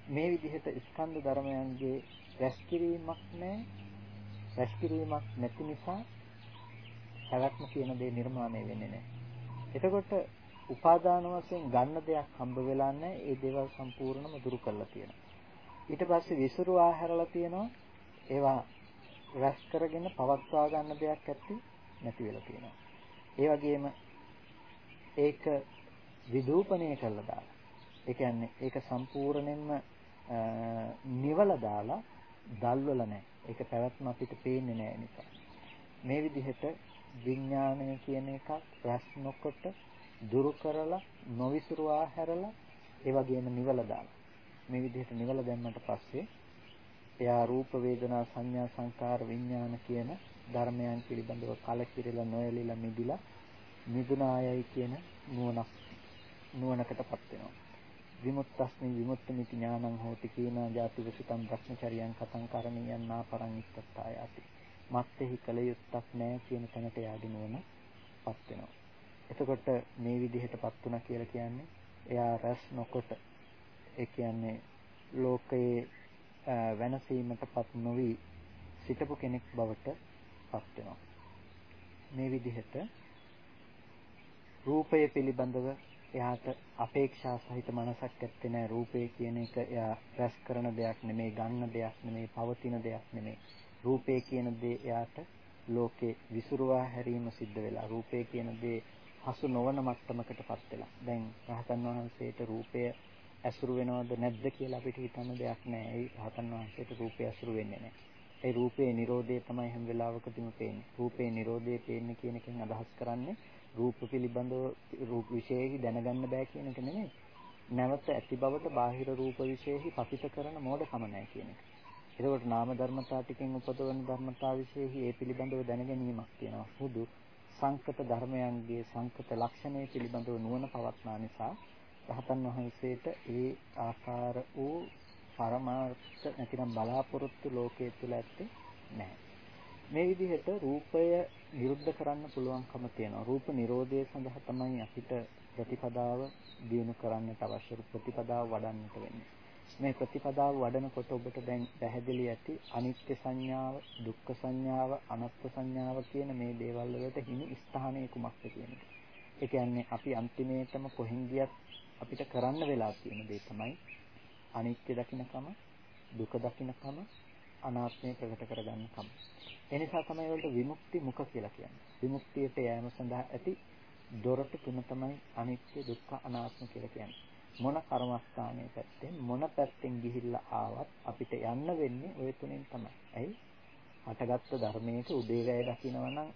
මේ විදිහට ස්කන්ධ ධර්මයන්ගේ රැස්කිරීමක් නැහැ. රැස්කිරීමක් නැති නිසා පැවැත්ම කියන දේ නිර්මාණය වෙන්නේ නැහැ. එතකොට උපාදාන වශයෙන් ගන්න දෙයක් හම්බ වෙලා නැහැ. ඒ දේවල් සම්පූර්ණයෙන්ම දුරු කරලා තියෙනවා. ඊට පස්සේ විසිරුවා හැරලා තියෙනවා. ඒවා රැස් කරගෙන පවත්වා ගන්න දෙයක් ඇති නැති වෙලා තියෙනවා. ඒ වගේම ඒක විදූපණය කළා දාලා. ඒ කියන්නේ ඒක සම්පූර්ණයෙන්ම නිවල දාලා දල්වල නැහැ. ඒක පැවැත්ම අපිට පේන්නේ නැහැ නිසා. මේ විදිහට විඥාණය කියන එකක් රැස් නොකොට දුරු කරලා නොවිසුරුවා හැරලා ඒ වගේම නිවල දාලා. මේ විදිහට නිවල දැම්මට පස්සේ එයා රූප වේදනා සංඥා සංකාර විඥාන කියන ධර්මයන් පිළිබඳව කලකිරලා නොයලිලා මිදිලා මිදුනායයි කියන නුවණක් නුවණකටපත් වෙනවා. විමුක්තස්මි විමුක්තමිති ඥානං හෝති කීනා ජාති විසිතම් භ්‍රමචරියං කතං කරණීයං නාපරං ඉත්තත්තායති. මත්ෙහි කල යුත්තක් නැහැ කියන තැනට යාගේ නුවණපත් වෙනවා. එතකොට මේ විදිහටපත් වුණා කියලා කියන්නේ එයා රැස් නොකොට ඒ කියන්නේ ලෝකයේ වෙනසීමටපත් නොවි සිටපු කෙනෙක් බවට පත් වෙනවා. මේ විදිහට රූපය පිළිබඳව එයාට අපේක්ෂා සහිත මනසක් ඇත්තේ නැහැ. රූපය කියන එක එයා රැස් කරන දෙයක් නෙමෙයි, ගන්න දෙයක් නෙමෙයි, පවතින දෙයක් නෙමෙයි. රූපය කියන දේ එයාට ලෝකේ විසුරුවා හැරීම සිද්ධ වෙලා. රූපය කියන දේ හසු නොවන මට්ටමකටපත් වෙලා. දැන් රහතන් වහන්සේට රූපය ඇසුරු වෙනවද නැද්ද කියලා අපිට හිතන්න දෙයක් නැහැ. ඒ රහතන් වහන්සේට රූපය ඇසුරු වෙන්නේ නැහැ. ඒ රූපේ Nirodhe තමයි හැම වෙලාවකදීම පේන්නේ. රූපේ Nirodhe පේන්නේ කියන එකෙන් අදහස් කරන්නේ රූප පිළිබඳව රූප විශේෂයි දැනගන්න බෑ කියන එක නෙමෙයි. නැවත ඇති බවට බාහිර රූප විශේෂයි පතිත කරන මෝඩකම නැහැ කියන එක. එතකොට නාම ධර්මතා ටිකෙන් උපදවන ධර්මතා විශේෂයි ඒ පිළිබඳව දැනගැනීමක් තියෙනවා. හුදු සංකත ධර්මයන්ගේ සංකත ලක්ෂණය පිළිබඳව නුවණ පවත්නා නිසා රහතන් වහන්සේට ඒ ආකාර වූ පරමාර්ථ නැතිනම් බලාපොරොත්තු ලෝකයේ තුල ඇත්තේ නැහැ. මේ විදිහට රූපය නිරුද්ධ කරන්න පුළුවන්කම තියෙනවා. රූප නිරෝධය සඳහා තමයි අපිට ප්‍රතිපදාව දියුණු කරන්නට අවශ්‍ය ප්‍රතිපදාව වඩන්නට වෙන්නේ. මේ ප්‍රතිපදාව වඩනකොට ඔබට දැන් පැහැදිලි ඇති අනිත්‍ය සංඥාව, දුක්ඛ සංඥාව, අනාත්ම සංඥාව කියන මේ දේවල් වලට හිමි ස්ථානය කුමක්ද කියන එක. ඒ කියන්නේ අපි අන්තිමේටම කොහෙන් ගියත් අපිට කරන්න වෙලා තියෙන දේ තමයි අනිත්‍ය දකින්නකම, දුක දකින්නකම, අනාත්මය ප්‍රකට කරගන්නකම. ඒ නිසා තමයි වලට විමුක්ති මුඛ කියලා කියන්නේ. විමුක්තියට යෑම සඳහා ඇති දොරටු තුන තමයි අනිත්‍ය, දුක්ඛ, අනාත්ම කියලා කියන්නේ. මොන කර්මස්ථානයේ පැත්තෙන් මොන පැත්තෙන් ගිහිල්ලා ආවත් අපිට යන්න වෙන්නේ ওই තුනෙන් තමයි. ඇයි? හටගත්තු ධර්මයක උදේවැය දකිනවා නම්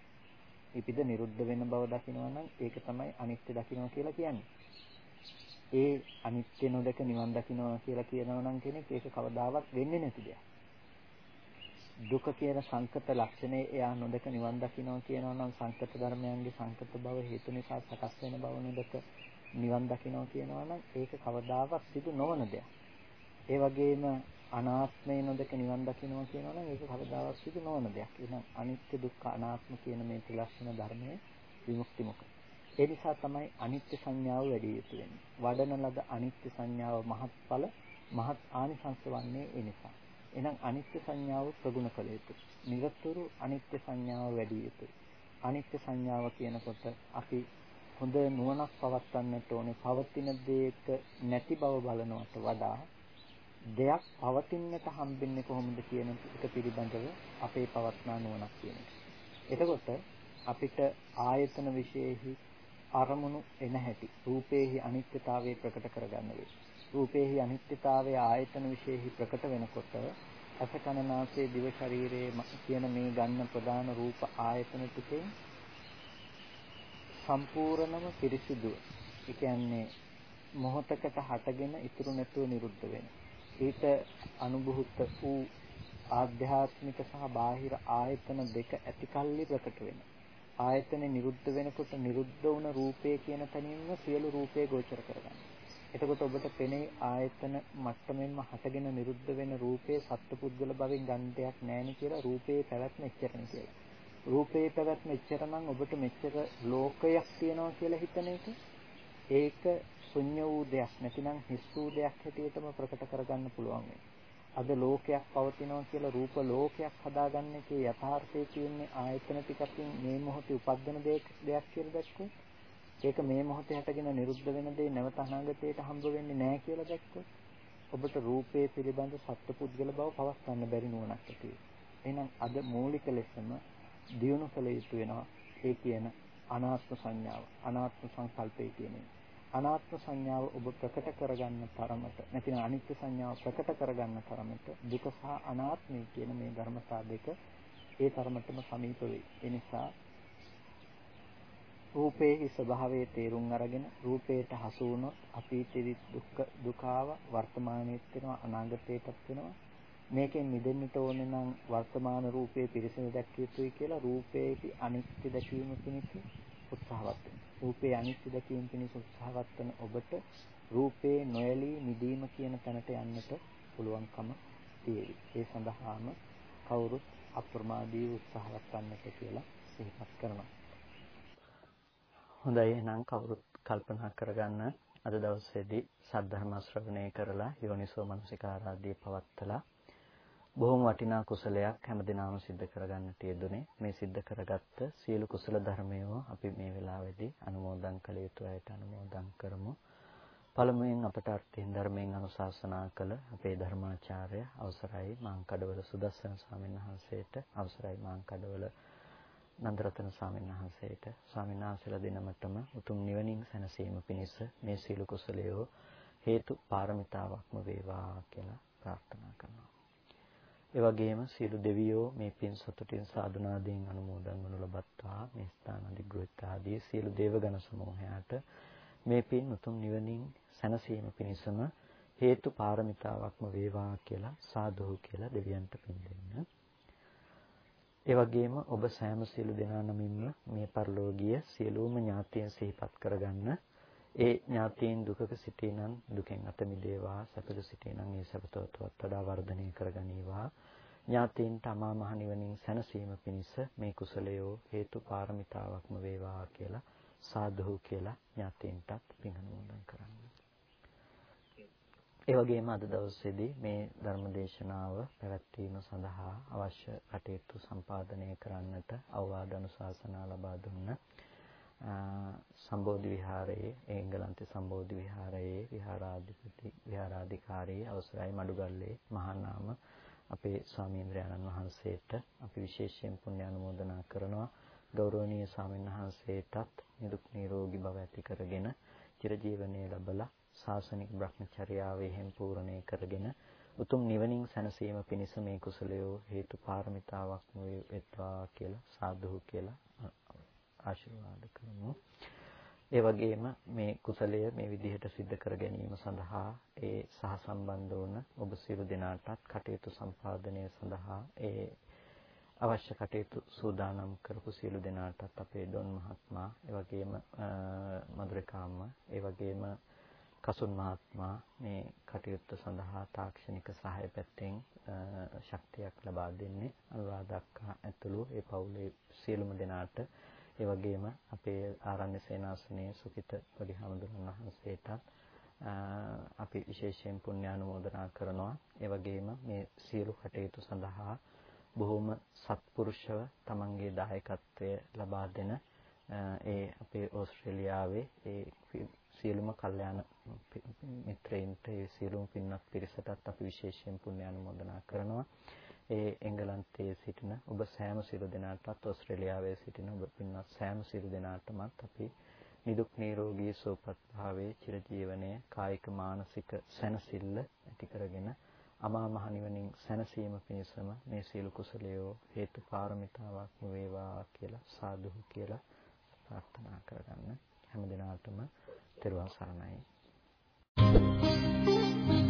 ඉපිද නිරුද්ධ වෙන බව දකිනවා නම් ඒක තමයි අනිත්‍ය දකිනවා කියලා කියන්නේ. ඒ අනිත්‍ය නොදක නිවන් දකිනවා කියලා කියනවා නම් කෙනෙක් ඒක කවදාවත් වෙන්නේ නැති දෙයක්. දුක කියන සංකත ලක්ෂණය එයා නොදක නිවන් දකිනවා කියනවා නම් සංකත ධර්මයන්ගේ සංකත බව හේතු නිසා සකස් වෙන බව නොදක නිවන් දකිනවා කියනවා නම් ඒක කවදාවත් සිදු නොවන දෙයක්. ඒ වගේම අනාත්මය නොදක නිවන් දකිනවා කියනවා නම් ඒක කවදාවත් සිදු නොවන දෙයක්. එහෙනම් අනිත්‍ය දුක්ඛ අනාත්ම කියන මේ ත්‍රිලක්ෂණ ධර්මයේ විමුක්ති මොකක්ද? ඒ නිසා තමයි අනිත්‍ය සංඥාව වැඩි යුතු වෙන්නේ. වඩන ලද අනිත්‍ය සංඥාව මහත්ඵල මහත් ආනිසංස වන්නේ ඒ නිසා. එහෙනම් අනිත්‍ය සංඥාව ප්‍රගුණ කළ යුතුයි. නිරතුරු අනිත්‍ය සංඥාව වැඩි යුතුයි. අනිත්‍ය සංඥාව කියනකොට අපි හොඳ නුවණක් පවත්වන්නට ඕනේ. පවතින දෙයක නැති බව බලනවට වඩා දෙයක් පවතින්නට හම්බෙන්නේ කොහොමද කියන එක පිළිබඳව අපේ පවත්නා නුවණක් කියන එක. එතකොට අපිට ආයතන විශේෂෙහි අරමුණු එන හැටි රූපේහි අනිත්‍යතාවය ප්‍රකට කරගන්න වෙයි. රූපේහි අනිත්‍යතාවය ආයතන විශේෂෙහි ප්‍රකට වෙනකොට අස කනනාසයේ දිව ශරීරයේ කියන මේ ගන්න ප්‍රධාන රූප ආයතන ටිකෙන් සම්පූර්ණම පිරිසිදුව. ඒ කියන්නේ මොහතකට හටගෙන ඉතුරු නැතුව නිරුද්ධ වෙන. ඊට අනුභූත වූ ආධ්‍යාත්මික සහ බාහිර ආයතන දෙක ඇතිකල්ලි ප්‍රකට වෙනවා. ආයතන නිරුද්ධ වෙනකොට නිරුද්ධ වුණ රූපය කියන තැනින්ම සියලු රූපේ ගෝචර කරගන්න. එතකොට ඔබට පෙනේ ආයතන මට්ටමින්ම හටගෙන නිරුද්ධ වෙන රූපේ සත්පුද්ගල භවෙන් ගන්න දෙයක් නැහැ කියලා රූපේ පැවැත්ම එච්චරනේ කියලා. රූපේ පැවැත්ම එච්චර නම් ඔබට මෙච්චර ලෝකයක් තියෙනවා කියලා හිතන එක. ඒක ශුන්‍ය වූ දෙයක් නැතිනම් හිස් වූ දෙයක් හැටියටම ප්‍රකට කරගන්න පුළුවන් අද ලෝකයක් පවතිනවා කියලා රූප ලෝකයක් හදාගන්න එකේ යථාර්ථයේ තියෙන්නේ ආයතන ටිකකින් මේ මොහොතේ උපදින දෙයක් කියලා දැක්කොත්. ඒක මේ මොහොතේ හටගෙන නිරුද්ධ වෙන දේ නැවත අනාගතයට හම්බ වෙන්නේ නැහැ කියලා දැක්කොත් ඔබට රූපේ පිළිබඳ සත්පුද්ගල බව පවස්තන්න බැරි නුවණක් ඇති එහෙනම් අද මූලික ලෙසම දියුණු කළ යුතු වෙනවා. ඒ කියන අනාත්ම සංඥාව අනාත්ම සංකල්පය කියන්නේ අනාත්ම සංඥාව ඔබ ප්‍රකට කරගන්න තරමට නැතිනම් අනිත්‍ය සංඥාව ප්‍රකට කරගන්න තරමට දුක සහ අනාත්මය කියන මේ ධර්මතා දෙක ඒ තරමටම සමීප වෙයි. ඒ නිසා රූපයේ ස්වභාවයේ තේරුම් අරගෙන රූපයට හසු වුණොත් අතීතෙදි දුක් දුකාව වර්තමානයේත් වෙනවා අනාගතයටත් වෙනවා. මේකෙන් මිදෙන්නට ඕනේ නම් වර්තමාන රූපයේ පිරිසිදු දැක්විය යුතුයි කියලා රූපයේ අනිත්‍ය දැකීම පිණිස උත්සාහවත් වෙනවා. රූපේ අනිත්‍ය දැකීම පිණිස උත්සාහවත් වන ඔබට රූපේ නොයලී මිදීම කියන තැනට යන්නට පුළුවන්කම තියෙවි. ඒ සඳහාම කවුරුත් අප්‍රමාදී උත්සාහවත් වන්නට කියලා සිහිපත් කරනවා. හොඳයි එහෙනම් කවුරුත් කල්පනා කරගන්න අද දවසේදී සද්ධර්ම ශ්‍රවණය කරලා යෝනිසෝ මනසිකාරාදී පවත්තලා බොහොම වටිනා කුසලයක් හැමදිනම සිද්ධ කරගන්නට යෙදුනේ. මේ සිද්ධ කරගත්ත සියලු කුසල ධර්මයෝ අපි මේ වෙලාවේදී අනුමෝදන් කළ යුතු අයට අනුමෝදන් කරමු. පළමුවෙන් අපට අර්ථයෙන් ධර්මයෙන් අනුශාසනා කළ අපේ ධර්මාචාර්ය අවසරයි මාංකඩවල සුදස්සන ස්වාමීන් වහන්සේට අවසරයි මාංකඩවල නන්දරතන ස්වාමීන් වහන්සේට ස්වාමීන් වහන්සේලා දිනමතම උතුම් නිවනින් සැනසීම පිණිස මේ සීල කුසලයෝ හේතු පාරමිතාවක්ම වේවා කියලා ප්‍රාර්ථනා කරනවා. ඒ වගේම සියලු දෙවියෝ මේ පින් සතුටින් සාදුනාදීන් අනුමෝදන් වනු ලබත්තා මේ ස්ථාන අධිග්‍රහිත ආදී සියලු දේවගණ සමූහයාට මේ පින් උතුම් නිවනින් සැනසීම පිණිසම හේතු පාරමිතාවක්ම වේවා කියලා සාදු කියලා දෙවියන්ට පින් දෙන්න. ඒ වගේම ඔබ සෑම සියලු දෙනා නමින්ම මේ පරිලෝකීය සියලුම ඥාතීන් සිහිපත් කරගන්න ඒ ඥාතීන් දුකක සිටිනන් දුකෙන් අත මිදේවා සැපක සිටිනන් ඒ සැපතවත් වඩා වර්ධනය කරගනීවා ඥාතීන්ට අමා මහ නිවනින් සැනසීම පිණිස මේ කුසලයෝ හේතු පාරමිතාවක්ම වේවා කියලා සාදු කියලා ඥාතීන්ටත් පින් අනුමෝදන් කරන්න. ඒ වගේම අද දවසේදී මේ ධර්ම දේශනාව පැවැත්වීම සඳහා අවශ්‍ය කටයුතු සම්පාදනය කරන්නට අවවාද අනුශාසනා ලබා දුන්න සම්බෝධි විහාරයේ එංගලන්තේ සම්බෝධි විහාරයේ විහාරාධිපති විහාරාධිකාරී අවසරයි මඩුගල්ලේ මහානාම අපේ ස්වාමීන්ද්‍රයන්න් වහන්සේට අපි විශේෂයෙන් පුණ්‍ය අනුමෝදනා කරනවා. ගෞරවනීය ස්වාමීන් වහන්සේටත් නිදුක් නිරෝගී භව ඇති කරගෙන චිරජීවනයේ ලැබලා සාසනික බ්‍රහ්මචර්යාවේ හැම් පූර්ණේ කරගෙන උතුම් නිවනින් සැනසීම පිණිස මේ කුසලය හේතු පාරමිතාවක් වෙත්වා කියලා සාදු කියලා ආශිර්වාද කරමු. ඒ වගේම මේ කුසලය මේ විදිහට සිද්ධ කර ගැනීම සඳහා ඒ සහ සම්බන්ධ වුණ ඔබ සියලු දෙනාටත් කටයුතු සම්පාදනය සඳහා ඒ අවශ්‍ය කටයුතු සූදානම් කරපු සියලු දෙනාටත් අපේ ඩොන් මහත්මයා, ඒ වගේම මధుරිකාම්ම, ඒ වගේම කසුන් මහත්මයා මේ කටයුත්ත සඳහා තාක්ෂණික සහාය පැත්තෙන් ශක්තියක් ලබා දෙන්නේ අනුරාධක්කා ඇතුළු ඒ පවුලේ සියලුම දෙනාට ඒ වගේම අපේ ආරණ්‍ය සේනාසනයේ සුකිත පරිහාමුදුරන් වහන්සේටත් අපි විශේෂයෙන් පුණ්‍යානුමෝදනා කරනවා ඒ වගේම මේ සියලු කටයුතු සඳහා බොහොම සත්පුරුෂව තමන්ගේ දායකත්වය ලබා දෙන ඒ අපේ ඕස්ට්‍රේලියාවේ ඒ සියලුම කල්යාණ මිත්‍රයින්ට ඒ සියලුම පින්වත් පිරිසටත් අපි විශේෂයෙන් පුණ්‍ය අනුමෝදනා කරනවා. ඒ එංගලන්තයේ සිටින ඔබ සෑම සියලු දෙනාටත් ඕස්ට්‍රේලියාවේ සිටින ඔබ පින්වත් සෑම සියලු දෙනාටමත් අපි නිදුක් නිරෝගී සුවපත් භාවයේ චිරජීවනයේ කායික මානසික සැනසෙල්ල ඇති කරගෙන අමා මහ නිවනින් සැනසීම පිණිසම මේ සීල කුසලයෝ හේතු පාරමිතාවක් වේවා කියලා සාදු කියලා ප්‍රාර්ථනා කරගන්න හැම දිනාටම තෙරුවන් සරණයි Thank you.